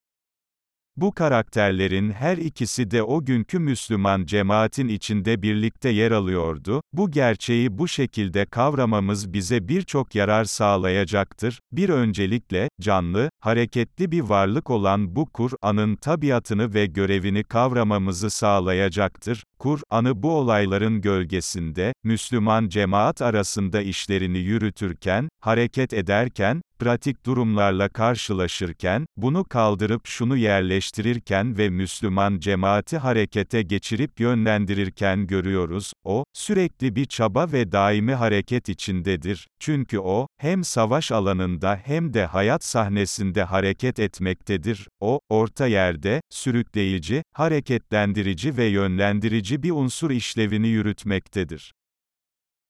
Bu karakterlerin her ikisi de o günkü Müslüman cemaatin içinde birlikte yer alıyordu. Bu gerçeği bu şekilde kavramamız bize birçok yarar sağlayacaktır. Bir öncelikle, canlı, hareketli bir varlık olan bu Kur'an'ın tabiatını ve görevini kavramamızı sağlayacaktır. Kur'an'ı bu olayların gölgesinde, Müslüman cemaat arasında işlerini yürütürken, hareket ederken, pratik durumlarla karşılaşırken, bunu kaldırıp şunu yerleştirirken ve Müslüman cemaati harekete geçirip yönlendirirken görüyoruz, o, sürekli bir çaba ve daimi hareket içindedir. Çünkü o, hem savaş alanında hem de hayat sahnesinde hareket etmektedir. O, orta yerde, sürükleyici, hareketlendirici ve yönlendirici bir unsur işlevini yürütmektedir.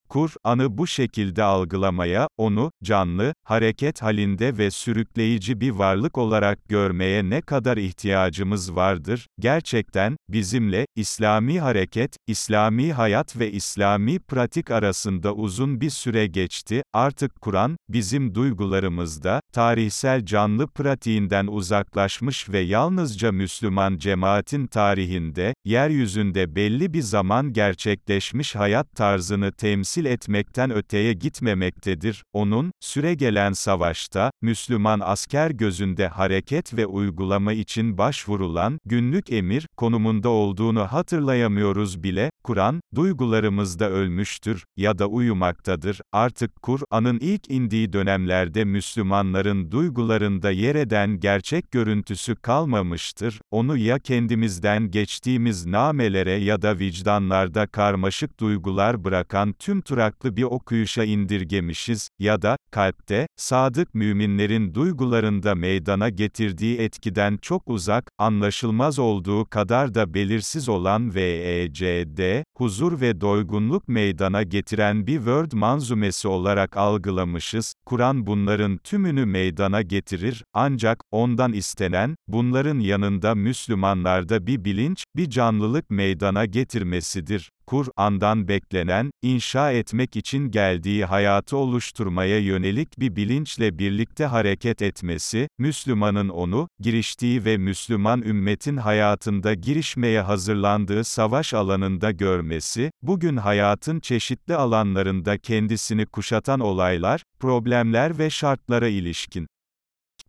Kur'an'ı bu şekilde algılamaya, onu, canlı, hareket halinde ve sürükleyici bir varlık olarak görmeye ne kadar ihtiyacımız vardır, gerçekten, bizimle, İslami hareket, İslami hayat ve İslami pratik arasında uzun bir süre geçti, artık Kur'an, bizim duygularımızda, tarihsel canlı pratiğinden uzaklaşmış ve yalnızca Müslüman cemaatin tarihinde, yeryüzünde belli bir zaman gerçekleşmiş hayat tarzını temsil temsil etmekten öteye gitmemektedir, onun, süregelen savaşta, Müslüman asker gözünde hareket ve uygulama için başvurulan, günlük emir, konumunda olduğunu hatırlayamıyoruz bile, Kur'an, duygularımızda ölmüştür, ya da uyumaktadır, artık Kur'an'ın ilk indiği dönemlerde Müslümanların duygularında yer eden gerçek görüntüsü kalmamıştır, onu ya kendimizden geçtiğimiz namelere ya da vicdanlarda karmaşık duygular bırakan tüm oturaklı bir okuyuşa indirgemişiz, ya da, kalpte, sadık müminlerin duygularında meydana getirdiği etkiden çok uzak, anlaşılmaz olduğu kadar da belirsiz olan VECD, huzur ve doygunluk meydana getiren bir word manzumesi olarak algılamışız, Kur'an bunların tümünü meydana getirir, ancak, ondan istenen, bunların yanında Müslümanlarda bir bilinç, bir canlılık meydana getirmesidir. Kur'an'dan beklenen, inşa etmek için geldiği hayatı oluşturmaya yönelik bir bilinçle birlikte hareket etmesi, Müslümanın onu, giriştiği ve Müslüman ümmetin hayatında girişmeye hazırlandığı savaş alanında görmesi, bugün hayatın çeşitli alanlarında kendisini kuşatan olaylar, problemler ve şartlara ilişkin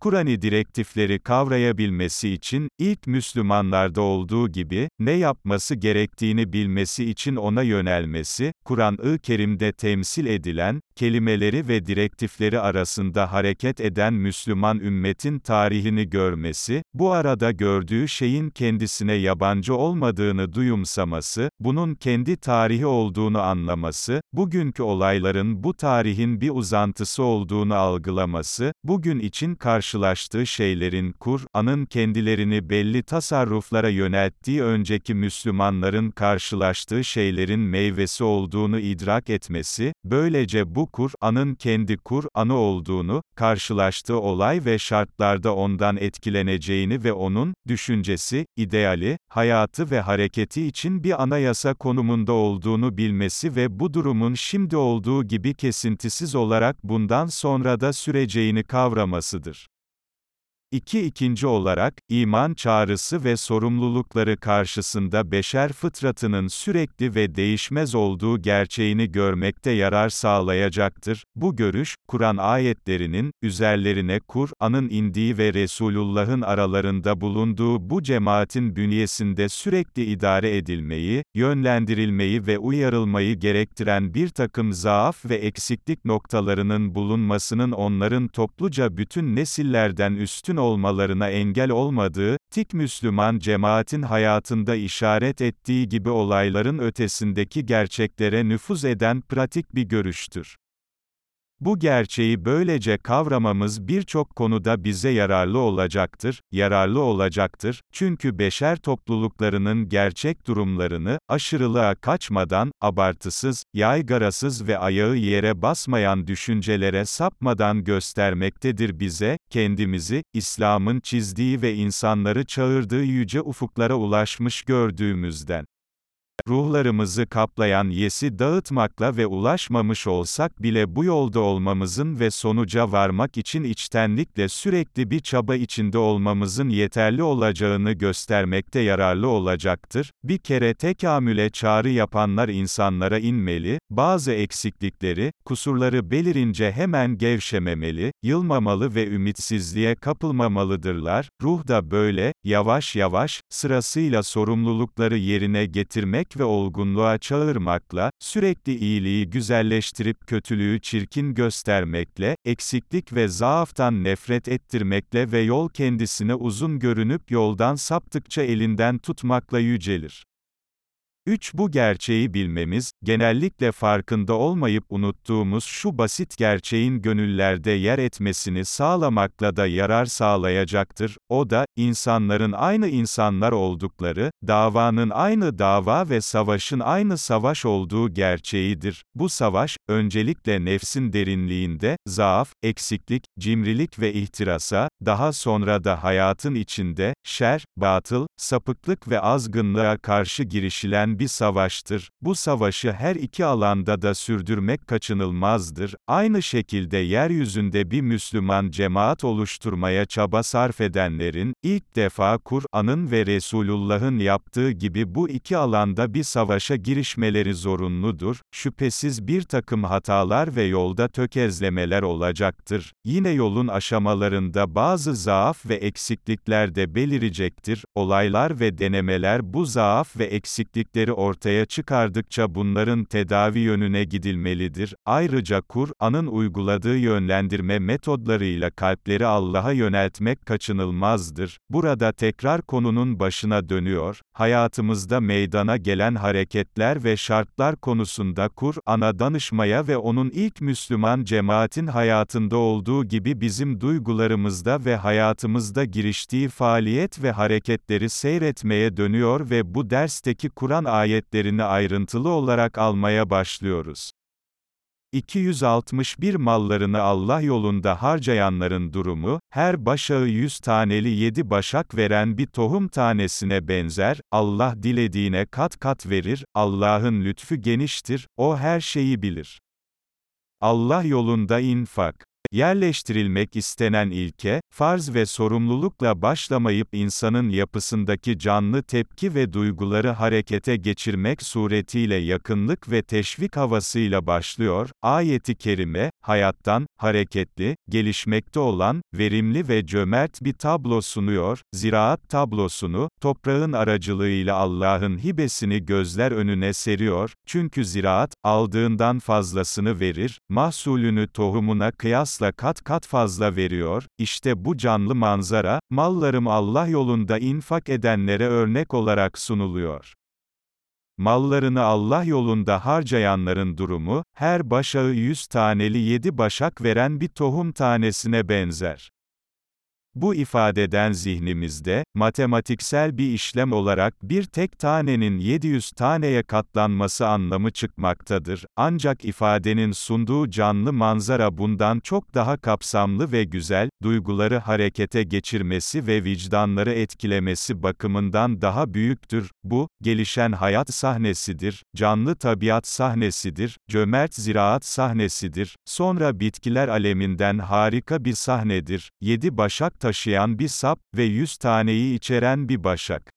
Kur'an'ı direktifleri kavrayabilmesi için, ilk Müslümanlarda olduğu gibi, ne yapması gerektiğini bilmesi için ona yönelmesi, Kur'an-ı Kerim'de temsil edilen, kelimeleri ve direktifleri arasında hareket eden Müslüman ümmetin tarihini görmesi, bu arada gördüğü şeyin kendisine yabancı olmadığını duyumsaması, bunun kendi tarihi olduğunu anlaması, bugünkü olayların bu tarihin bir uzantısı olduğunu algılaması, bugün için karşılaştığı şeylerin Kur'an'ın kendilerini belli tasarruflara yönelttiği önceki Müslümanların karşılaştığı şeylerin meyvesi olduğunu idrak etmesi, böylece bu Kur'an'ın kendi Kur'an'ı olduğunu, karşılaştığı olay ve şartlarda ondan etkileneceğini ve onun, düşüncesi, ideali, hayatı ve hareketi için bir anayasa konumunda olduğunu bilmesi ve bu durumun şimdi olduğu gibi kesintisiz olarak bundan sonra da süreceğini kavramasıdır. İki ikinci olarak, iman çağrısı ve sorumlulukları karşısında beşer fıtratının sürekli ve değişmez olduğu gerçeğini görmekte yarar sağlayacaktır. Bu görüş, Kur'an ayetlerinin, üzerlerine Kur'an'ın indiği ve Resulullah'ın aralarında bulunduğu bu cemaatin bünyesinde sürekli idare edilmeyi, yönlendirilmeyi ve uyarılmayı gerektiren bir takım zaaf ve eksiklik noktalarının bulunmasının onların topluca bütün nesillerden üstün olmalarına engel olmadığı, tik Müslüman cemaatin hayatında işaret ettiği gibi olayların ötesindeki gerçeklere nüfuz eden pratik bir görüştür. Bu gerçeği böylece kavramamız birçok konuda bize yararlı olacaktır, yararlı olacaktır, çünkü beşer topluluklarının gerçek durumlarını, aşırılığa kaçmadan, abartısız, yaygarasız ve ayağı yere basmayan düşüncelere sapmadan göstermektedir bize, kendimizi, İslam'ın çizdiği ve insanları çağırdığı yüce ufuklara ulaşmış gördüğümüzden ruhlarımızı kaplayan yesi dağıtmakla ve ulaşmamış olsak bile bu yolda olmamızın ve sonuca varmak için içtenlikle sürekli bir çaba içinde olmamızın yeterli olacağını göstermekte yararlı olacaktır. Bir kere tekamüle çağrı yapanlar insanlara inmeli, bazı eksiklikleri, kusurları belirince hemen gevşememeli, yılmamalı ve ümitsizliğe kapılmamalıdırlar. Ruh da böyle, yavaş yavaş, sırasıyla sorumlulukları yerine getirmek ve olgunluğa çağırmakla, sürekli iyiliği güzelleştirip kötülüğü çirkin göstermekle, eksiklik ve zaaftan nefret ettirmekle ve yol kendisine uzun görünüp yoldan saptıkça elinden tutmakla yücelir. 3. Bu gerçeği bilmemiz, genellikle farkında olmayıp unuttuğumuz şu basit gerçeğin gönüllerde yer etmesini sağlamakla da yarar sağlayacaktır. O da, insanların aynı insanlar oldukları, davanın aynı dava ve savaşın aynı savaş olduğu gerçeğidir. Bu savaş, öncelikle nefsin derinliğinde, zaaf, eksiklik, cimrilik ve ihtirasa, daha sonra da hayatın içinde, şer, batıl, sapıklık ve azgınlığa karşı girişilen bir savaştır. Bu savaşı her iki alanda da sürdürmek kaçınılmazdır. Aynı şekilde yeryüzünde bir Müslüman cemaat oluşturmaya çaba sarf edenlerin, ilk defa Kur'an'ın ve Resulullah'ın yaptığı gibi bu iki alanda bir savaşa girişmeleri zorunludur. Şüphesiz bir takım hatalar ve yolda tökezlemeler olacaktır. Yine yolun aşamalarında bazı zaaf ve eksiklikler de belirecektir. Olaylar ve denemeler bu zaaf ve eksiklikleri gerçekleri ortaya çıkardıkça bunların tedavi yönüne gidilmelidir. Ayrıca Kur'an'ın uyguladığı yönlendirme metodlarıyla kalpleri Allah'a yöneltmek kaçınılmazdır. Burada tekrar konunun başına dönüyor, hayatımızda meydana gelen hareketler ve şartlar konusunda Kur'an'a danışmaya ve onun ilk Müslüman cemaatin hayatında olduğu gibi bizim duygularımızda ve hayatımızda giriştiği faaliyet ve hareketleri seyretmeye dönüyor ve bu dersteki Kur'an ayetlerini ayrıntılı olarak almaya başlıyoruz. 261 mallarını Allah yolunda harcayanların durumu, her başağı 100 taneli 7 başak veren bir tohum tanesine benzer, Allah dilediğine kat kat verir, Allah'ın lütfu geniştir, O her şeyi bilir. Allah yolunda infak Yerleştirilmek istenen ilke, farz ve sorumlulukla başlamayıp insanın yapısındaki canlı tepki ve duyguları harekete geçirmek suretiyle yakınlık ve teşvik havasıyla başlıyor. Ayeti kerime, hayattan, hareketli, gelişmekte olan, verimli ve cömert bir tablo sunuyor. Ziraat tablosunu, toprağın aracılığıyla Allah'ın hibesini gözler önüne seriyor. Çünkü ziraat, aldığından fazlasını verir, mahsulünü tohumuna kıyasla kıyasla kat kat fazla veriyor, işte bu canlı manzara, mallarım Allah yolunda infak edenlere örnek olarak sunuluyor. Mallarını Allah yolunda harcayanların durumu, her başağı yüz taneli yedi başak veren bir tohum tanesine benzer. Bu ifadeden zihnimizde, matematiksel bir işlem olarak bir tek tanenin 700 taneye katlanması anlamı çıkmaktadır. Ancak ifadenin sunduğu canlı manzara bundan çok daha kapsamlı ve güzel, duyguları harekete geçirmesi ve vicdanları etkilemesi bakımından daha büyüktür. Bu, gelişen hayat sahnesidir, canlı tabiat sahnesidir, cömert ziraat sahnesidir, sonra bitkiler aleminden harika bir sahnedir. Yedi başak taşıyan bir sap ve yüz taneyi içeren bir başak.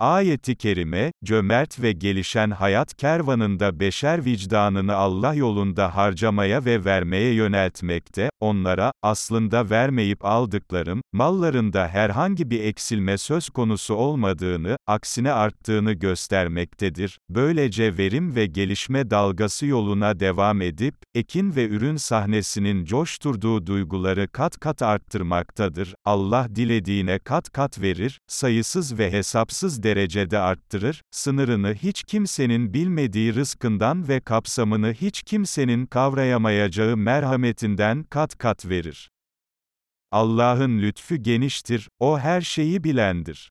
Ayeti kerime, cömert ve gelişen hayat kervanında beşer vicdanını Allah yolunda harcamaya ve vermeye yöneltmekte, onlara, aslında vermeyip aldıklarım, mallarında herhangi bir eksilme söz konusu olmadığını, aksine arttığını göstermektedir. Böylece verim ve gelişme dalgası yoluna devam edip, ekin ve ürün sahnesinin coşturduğu duyguları kat kat arttırmaktadır. Allah dilediğine kat kat verir, sayısız ve hesapsız derecede arttırır, sınırını hiç kimsenin bilmediği rızkından ve kapsamını hiç kimsenin kavrayamayacağı merhametinden kat kat verir. Allah'ın lütfu geniştir, O her şeyi bilendir.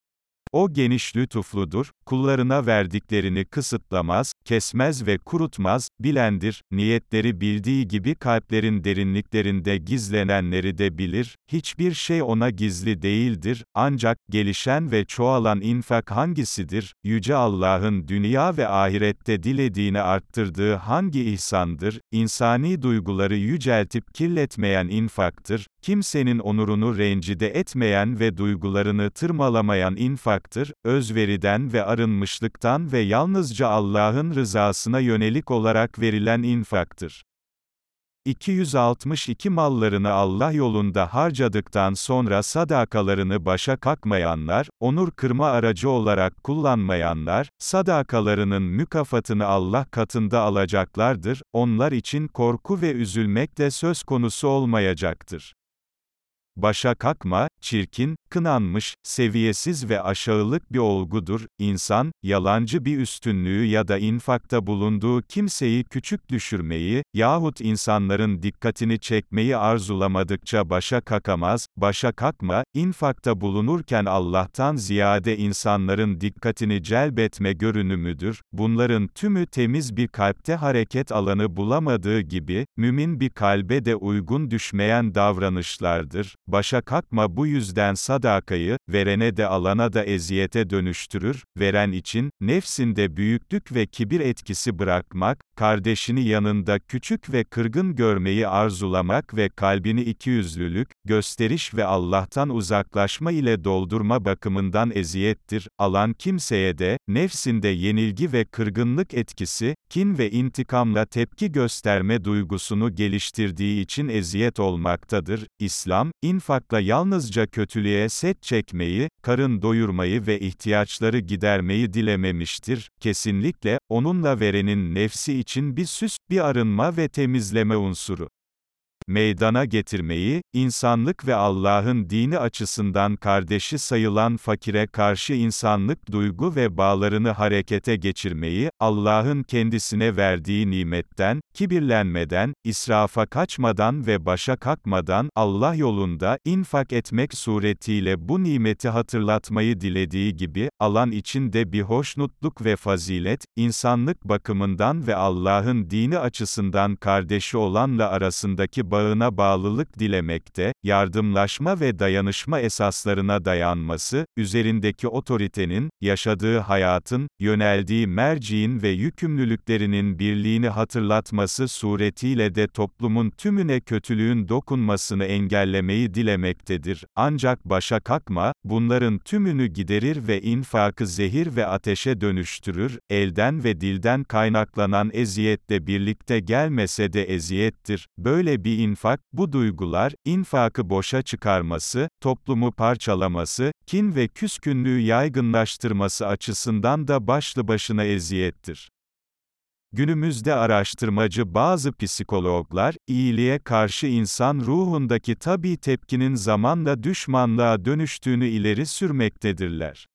O geniş lütufludur, kullarına verdiklerini kısıtlamaz, kesmez ve kurutmaz, bilendir, niyetleri bildiği gibi kalplerin derinliklerinde gizlenenleri de bilir, hiçbir şey ona gizli değildir, ancak, gelişen ve çoğalan infak hangisidir, Yüce Allah'ın dünya ve ahirette dilediğini arttırdığı hangi ihsandır, insani duyguları yüceltip kirletmeyen infaktır, kimsenin onurunu rencide etmeyen ve duygularını tırmalamayan infaktır, özveriden ve arınmışlıktan ve yalnızca Allah'ın rızasına yönelik olarak verilen infaktır. 262 mallarını Allah yolunda harcadıktan sonra sadakalarını başa kakmayanlar, onur kırma aracı olarak kullanmayanlar, sadakalarının mükafatını Allah katında alacaklardır, onlar için korku ve üzülmek de söz konusu olmayacaktır başa kakma, çirkin, kınanmış, seviyesiz ve aşağılık bir olgudur. İnsan, yalancı bir üstünlüğü ya da infakta bulunduğu kimseyi küçük düşürmeyi, yahut insanların dikkatini çekmeyi arzulamadıkça başa kakamaz, başa kakma, infakta bulunurken Allah'tan ziyade insanların dikkatini celbetme görünümüdür. Bunların tümü temiz bir kalpte hareket alanı bulamadığı gibi, mümin bir kalbe de uygun düşmeyen davranışlardır. Başa kalkma bu yüzden sadakayı, verene de alana da eziyete dönüştürür, veren için, nefsinde büyüklük ve kibir etkisi bırakmak, kardeşini yanında küçük ve kırgın görmeyi arzulamak ve kalbini ikiyüzlülük, gösteriş ve Allah'tan uzaklaşma ile doldurma bakımından eziyettir, alan kimseye de, nefsinde yenilgi ve kırgınlık etkisi, kin ve intikamla tepki gösterme duygusunu geliştirdiği için eziyet olmaktadır. İslam, infakla yalnızca kötülüğe set çekmeyi, karın doyurmayı ve ihtiyaçları gidermeyi dilememiştir. Kesinlikle, onunla verenin nefsi için bir süs, bir arınma ve temizleme unsuru meydana getirmeyi, insanlık ve Allah'ın dini açısından kardeşi sayılan fakire karşı insanlık duygu ve bağlarını harekete geçirmeyi, Allah'ın kendisine verdiği nimetten, kibirlenmeden, israfa kaçmadan ve başa kalkmadan, Allah yolunda, infak etmek suretiyle bu nimeti hatırlatmayı dilediği gibi, alan için de bir hoşnutluk ve fazilet, insanlık bakımından ve Allah'ın dini açısından kardeşi olanla arasındaki bağına bağlılık dilemekte, yardımlaşma ve dayanışma esaslarına dayanması, üzerindeki otoritenin, yaşadığı hayatın, yöneldiği merciğin ve yükümlülüklerinin birliğini hatırlatması suretiyle de toplumun tümüne kötülüğün dokunmasını engellemeyi dilemektedir. Ancak başa kalkma, bunların tümünü giderir ve infakı zehir ve ateşe dönüştürür, elden ve dilden kaynaklanan eziyetle birlikte gelmese de eziyettir. Böyle bir infak, bu duygular, infakı boşa çıkarması, toplumu parçalaması, kin ve küskünlüğü yaygınlaştırması açısından da başlı başına eziyettir. Günümüzde araştırmacı bazı psikologlar, iyiliğe karşı insan ruhundaki tabi tepkinin zamanla düşmanlığa dönüştüğünü ileri sürmektedirler.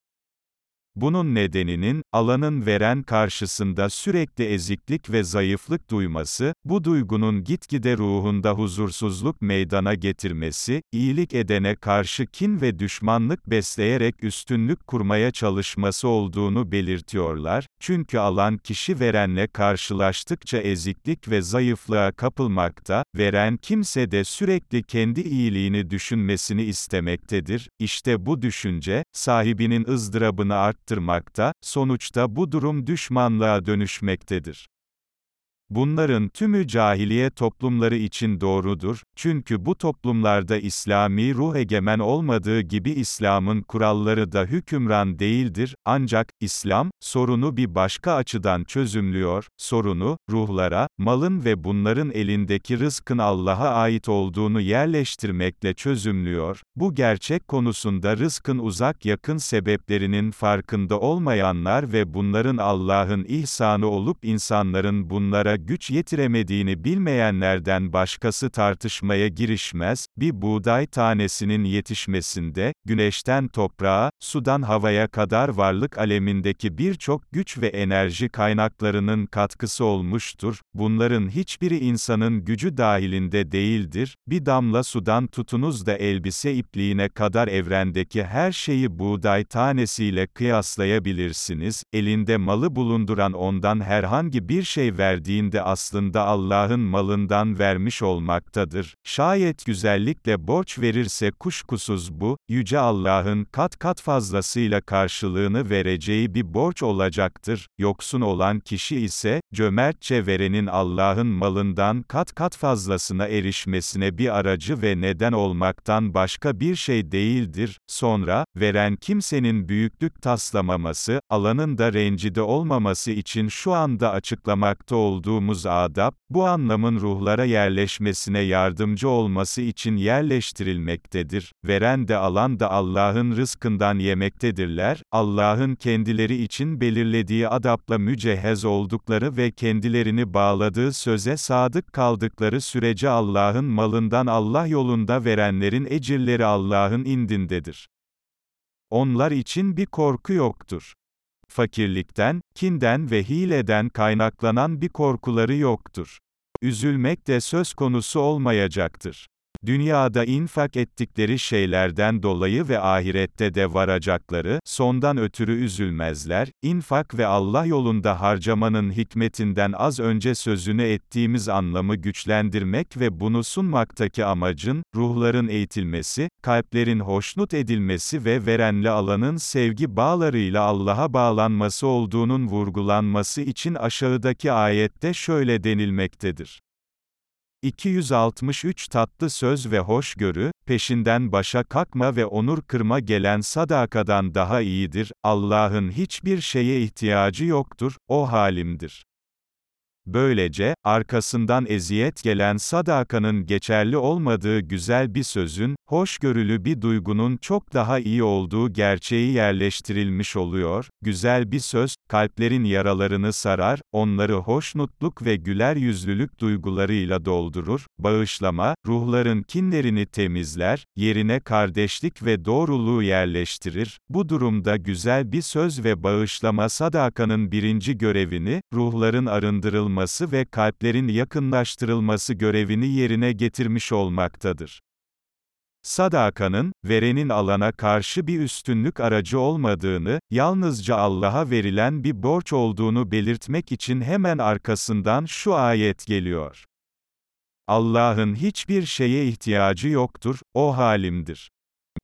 Bunun nedeninin, alanın veren karşısında sürekli eziklik ve zayıflık duyması, bu duygunun gitgide ruhunda huzursuzluk meydana getirmesi, iyilik edene karşı kin ve düşmanlık besleyerek üstünlük kurmaya çalışması olduğunu belirtiyorlar, çünkü alan kişi verenle karşılaştıkça eziklik ve zayıflığa kapılmakta, veren kimse de sürekli kendi iyiliğini düşünmesini istemektedir, İşte bu düşünce, sahibinin ızdırabını art arttırmakta, sonuçta bu durum düşmanlığa dönüşmektedir. Bunların tümü cahiliye toplumları için doğrudur, çünkü bu toplumlarda İslami ruh egemen olmadığı gibi İslam'ın kuralları da hükümran değildir, ancak, İslam, sorunu bir başka açıdan çözümlüyor, sorunu, ruhlara, malın ve bunların elindeki rızkın Allah'a ait olduğunu yerleştirmekle çözümlüyor, bu gerçek konusunda rızkın uzak yakın sebeplerinin farkında olmayanlar ve bunların Allah'ın ihsanı olup insanların bunlara güç yetiremediğini bilmeyenlerden başkası tartışmaya girişmez, bir buğday tanesinin yetişmesinde, güneşten toprağa, sudan havaya kadar varlık alemindeki birçok güç ve enerji kaynaklarının katkısı olmuştur, bunların hiçbiri insanın gücü dahilinde değildir, bir damla sudan tutunuz da elbise ipliğine kadar evrendeki her şeyi buğday tanesiyle kıyaslayabilirsiniz, elinde malı bulunduran ondan herhangi bir şey verdiğinde aslında Allah'ın malından vermiş olmaktadır. Şayet güzellikle borç verirse kuşkusuz bu, Yüce Allah'ın kat kat fazlasıyla karşılığını vereceği bir borç olacaktır. Yoksun olan kişi ise, cömertçe verenin Allah'ın malından kat kat fazlasına erişmesine bir aracı ve neden olmaktan başka bir şey değildir. Sonra, veren kimsenin büyüklük taslamaması, alanın da rencide olmaması için şu anda açıklamakta olduğumuz adab, bu anlamın ruhlara yerleşmesine yardımcı olması için yerleştirilmektedir. Veren de alan da Allah'ın rızkından yemektedirler, Allah'ın kendileri için belirlediği adapla mücehhez oldukları ve kendilerini bağladığı söze sadık kaldıkları sürece Allah'ın malından Allah yolunda verenlerin ecirleri Allah'ın indindedir. Onlar için bir korku yoktur. Fakirlikten, kinden ve hileden kaynaklanan bir korkuları yoktur. Üzülmek de söz konusu olmayacaktır. Dünyada infak ettikleri şeylerden dolayı ve ahirette de varacakları, sondan ötürü üzülmezler, infak ve Allah yolunda harcamanın hikmetinden az önce sözünü ettiğimiz anlamı güçlendirmek ve bunu sunmaktaki amacın, ruhların eğitilmesi, kalplerin hoşnut edilmesi ve verenle alanın sevgi bağlarıyla Allah'a bağlanması olduğunun vurgulanması için aşağıdaki ayette şöyle denilmektedir. 263 tatlı söz ve hoşgörü, peşinden başa kalkma ve onur kırma gelen sadakadan daha iyidir, Allah'ın hiçbir şeye ihtiyacı yoktur, o halimdir. Böylece, arkasından eziyet gelen sadakanın geçerli olmadığı güzel bir sözün, hoşgörülü bir duygunun çok daha iyi olduğu gerçeği yerleştirilmiş oluyor, güzel bir söz, kalplerin yaralarını sarar, onları hoşnutluk ve güler yüzlülük duygularıyla doldurur, bağışlama, ruhların kinlerini temizler, yerine kardeşlik ve doğruluğu yerleştirir, bu durumda güzel bir söz ve bağışlama sadakanın birinci görevini, ruhların arındırılması, arttırılması ve kalplerin yakınlaştırılması görevini yerine getirmiş olmaktadır. Sadakanın, verenin alana karşı bir üstünlük aracı olmadığını, yalnızca Allah'a verilen bir borç olduğunu belirtmek için hemen arkasından şu ayet geliyor. Allah'ın hiçbir şeye ihtiyacı yoktur, o halimdir.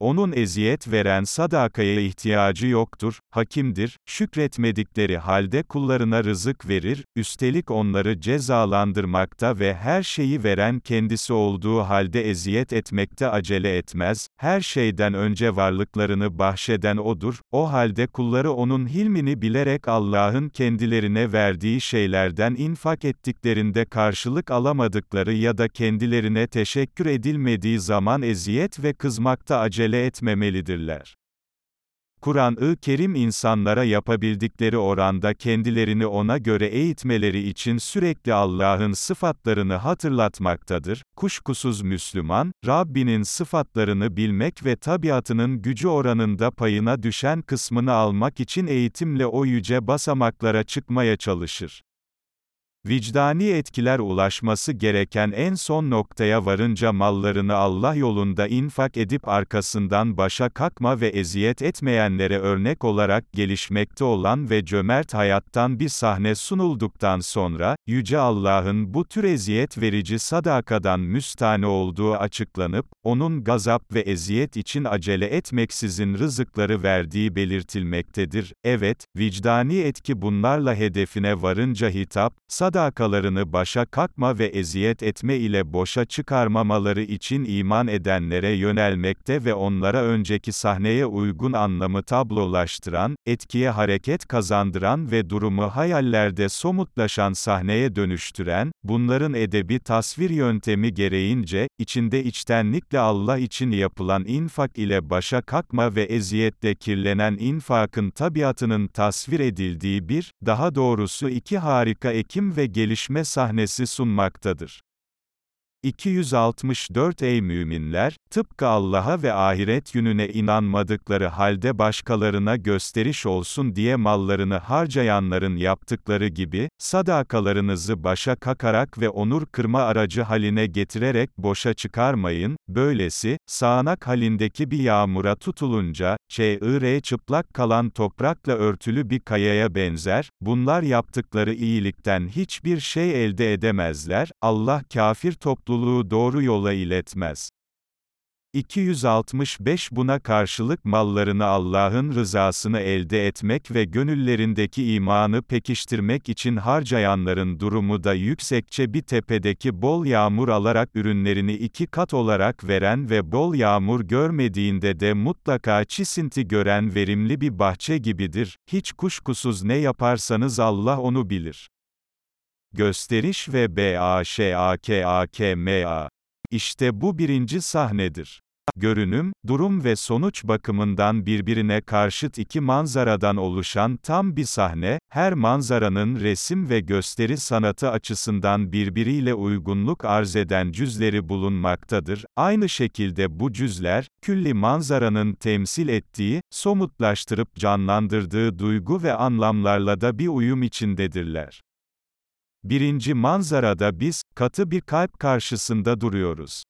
Onun eziyet veren sadakaya ihtiyacı yoktur, hakimdir, şükretmedikleri halde kullarına rızık verir, üstelik onları cezalandırmakta ve her şeyi veren kendisi olduğu halde eziyet etmekte acele etmez, her şeyden önce varlıklarını bahşeden O'dur, o halde kulları O'nun hilmini bilerek Allah'ın kendilerine verdiği şeylerden infak ettiklerinde karşılık alamadıkları ya da kendilerine teşekkür edilmediği zaman eziyet ve kızmakta acele acele etmemelidirler. Kur'an-ı Kerim insanlara yapabildikleri oranda kendilerini ona göre eğitmeleri için sürekli Allah'ın sıfatlarını hatırlatmaktadır. Kuşkusuz Müslüman, Rabbinin sıfatlarını bilmek ve tabiatının gücü oranında payına düşen kısmını almak için eğitimle o yüce basamaklara çıkmaya çalışır. Vicdani etkiler ulaşması gereken en son noktaya varınca mallarını Allah yolunda infak edip arkasından başa kalkma ve eziyet etmeyenlere örnek olarak gelişmekte olan ve cömert hayattan bir sahne sunulduktan sonra, Yüce Allah'ın bu tür eziyet verici sadakadan müstane olduğu açıklanıp, onun gazap ve eziyet için acele etmeksizin rızıkları verdiği belirtilmektedir. Evet, vicdani etki bunlarla hedefine varınca hitap, sadakadan sadakalarını başa kakma ve eziyet etme ile boşa çıkarmamaları için iman edenlere yönelmekte ve onlara önceki sahneye uygun anlamı tablolaştıran, etkiye hareket kazandıran ve durumu hayallerde somutlaşan sahneye dönüştüren, bunların edebi tasvir yöntemi gereğince, içinde içtenlikle Allah için yapılan infak ile başa kakma ve eziyette kirlenen infakın tabiatının tasvir edildiği bir, daha doğrusu iki harika ekim ve gelişme sahnesi sunmaktadır. 264 Ey müminler, tıpkı Allah'a ve ahiret gününe inanmadıkları halde başkalarına gösteriş olsun diye mallarını harcayanların yaptıkları gibi, sadakalarınızı başa kakarak ve onur kırma aracı haline getirerek boşa çıkarmayın, böylesi, sağanak halindeki bir yağmura tutulunca, çığır çıplak kalan toprakla örtülü bir kayaya benzer, bunlar yaptıkları iyilikten hiçbir şey elde edemezler, Allah kafir topluluğu topluluğu doğru yola iletmez. 265 Buna karşılık mallarını Allah'ın rızasını elde etmek ve gönüllerindeki imanı pekiştirmek için harcayanların durumu da yüksekçe bir tepedeki bol yağmur alarak ürünlerini iki kat olarak veren ve bol yağmur görmediğinde de mutlaka çisinti gören verimli bir bahçe gibidir. Hiç kuşkusuz ne yaparsanız Allah onu bilir. Gösteriş ve BAŞAKAKMA. İşte bu birinci sahnedir. Görünüm, durum ve sonuç bakımından birbirine karşıt iki manzaradan oluşan tam bir sahne, her manzaranın resim ve gösteri sanatı açısından birbiriyle uygunluk arz eden cüzleri bulunmaktadır. Aynı şekilde bu cüzler, külli manzaranın temsil ettiği, somutlaştırıp canlandırdığı duygu ve anlamlarla da bir uyum içindedirler. Birinci manzarada biz, katı bir kalp karşısında duruyoruz.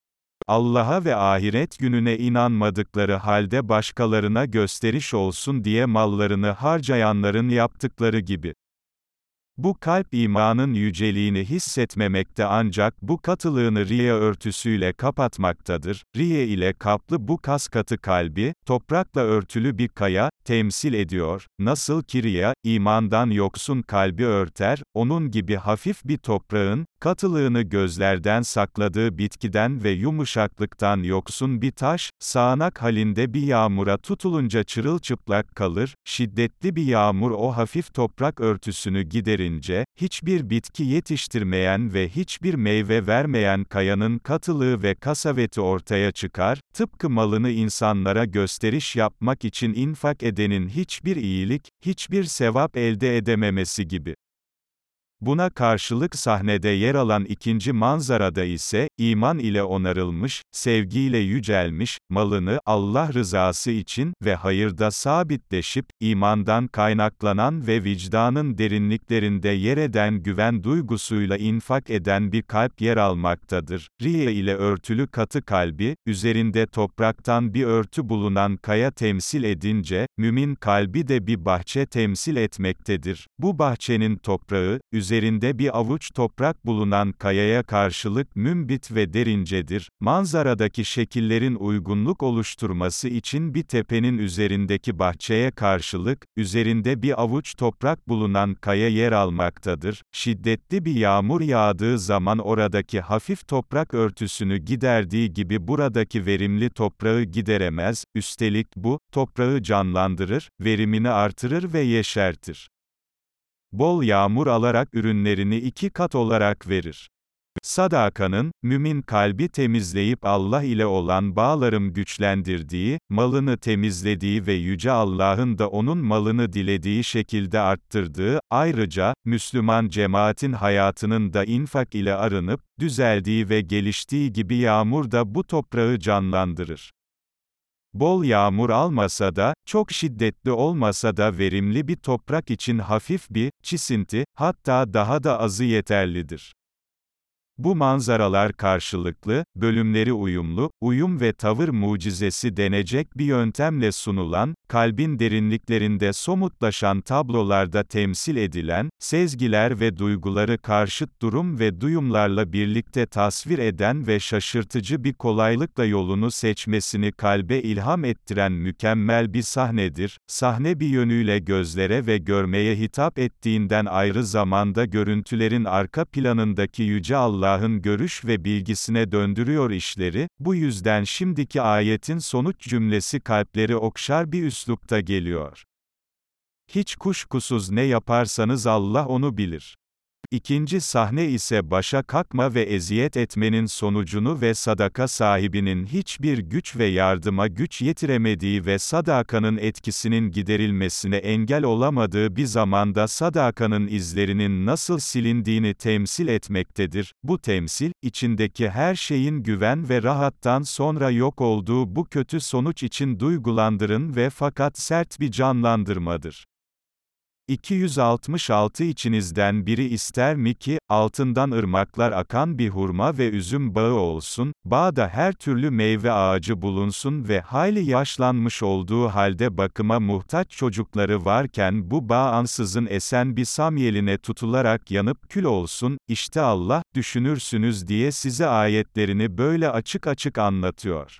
Allah'a ve ahiret gününe inanmadıkları halde başkalarına gösteriş olsun diye mallarını harcayanların yaptıkları gibi. Bu kalp imanın yüceliğini hissetmemekte ancak bu katılığını riye örtüsüyle kapatmaktadır. Riye ile kaplı bu kas katı kalbi, toprakla örtülü bir kaya, temsil ediyor. Nasıl ki riya, imandan yoksun kalbi örter, onun gibi hafif bir toprağın, katılığını gözlerden sakladığı bitkiden ve yumuşaklıktan yoksun bir taş, sağanak halinde bir yağmura tutulunca çırılçıplak kalır, şiddetli bir yağmur o hafif toprak örtüsünü giderince, hiçbir bitki yetiştirmeyen ve hiçbir meyve vermeyen kayanın katılığı ve kasaveti ortaya çıkar, tıpkı malını insanlara gösteriş yapmak için infak edenin hiçbir iyilik, hiçbir sevap elde edememesi gibi. Buna karşılık sahnede yer alan ikinci manzarada ise, iman ile onarılmış, sevgiyle yücelmiş, malını, Allah rızası için ve hayırda sabitleşip, imandan kaynaklanan ve vicdanın derinliklerinde yer eden güven duygusuyla infak eden bir kalp yer almaktadır. Riye ile örtülü katı kalbi, üzerinde topraktan bir örtü bulunan kaya temsil edince, mümin kalbi de bir bahçe temsil etmektedir. Bu bahçenin toprağı, üzerinde üzerinde bir avuç toprak bulunan kayaya karşılık mümbit ve derincedir. Manzaradaki şekillerin uygunluk oluşturması için bir tepenin üzerindeki bahçeye karşılık, üzerinde bir avuç toprak bulunan kaya yer almaktadır. Şiddetli bir yağmur yağdığı zaman oradaki hafif toprak örtüsünü giderdiği gibi buradaki verimli toprağı gideremez, üstelik bu, toprağı canlandırır, verimini artırır ve yeşertir bol yağmur alarak ürünlerini iki kat olarak verir. Sadakanın, mümin kalbi temizleyip Allah ile olan bağlarım güçlendirdiği, malını temizlediği ve Yüce Allah'ın da onun malını dilediği şekilde arttırdığı, ayrıca, Müslüman cemaatin hayatının da infak ile arınıp, düzeldiği ve geliştiği gibi yağmur da bu toprağı canlandırır. Bol yağmur almasa da, çok şiddetli olmasa da verimli bir toprak için hafif bir, çisinti, hatta daha da azı yeterlidir. Bu manzaralar karşılıklı, bölümleri uyumlu, uyum ve tavır mucizesi denecek bir yöntemle sunulan, kalbin derinliklerinde somutlaşan tablolarda temsil edilen, sezgiler ve duyguları karşıt durum ve duyumlarla birlikte tasvir eden ve şaşırtıcı bir kolaylıkla yolunu seçmesini kalbe ilham ettiren mükemmel bir sahnedir. Sahne bir yönüyle gözlere ve görmeye hitap ettiğinden ayrı zamanda görüntülerin arka planındaki Yüce Allah'ın görüş ve bilgisine döndürüyor işleri, bu yüzden şimdiki ayetin sonuç cümlesi kalpleri okşar bir üslupta geliyor. Hiç kuşkusuz ne yaparsanız Allah onu bilir. İkinci sahne ise başa kalkma ve eziyet etmenin sonucunu ve sadaka sahibinin hiçbir güç ve yardıma güç yetiremediği ve sadakanın etkisinin giderilmesine engel olamadığı bir zamanda sadakanın izlerinin nasıl silindiğini temsil etmektedir. Bu temsil, içindeki her şeyin güven ve rahattan sonra yok olduğu bu kötü sonuç için duygulandırın ve fakat sert bir canlandırmadır. 266 içinizden biri ister mi ki, altından ırmaklar akan bir hurma ve üzüm bağı olsun, bağda her türlü meyve ağacı bulunsun ve hayli yaşlanmış olduğu halde bakıma muhtaç çocukları varken bu bağ ansızın esen bir samyeline tutularak yanıp kül olsun, işte Allah, düşünürsünüz diye size ayetlerini böyle açık açık anlatıyor.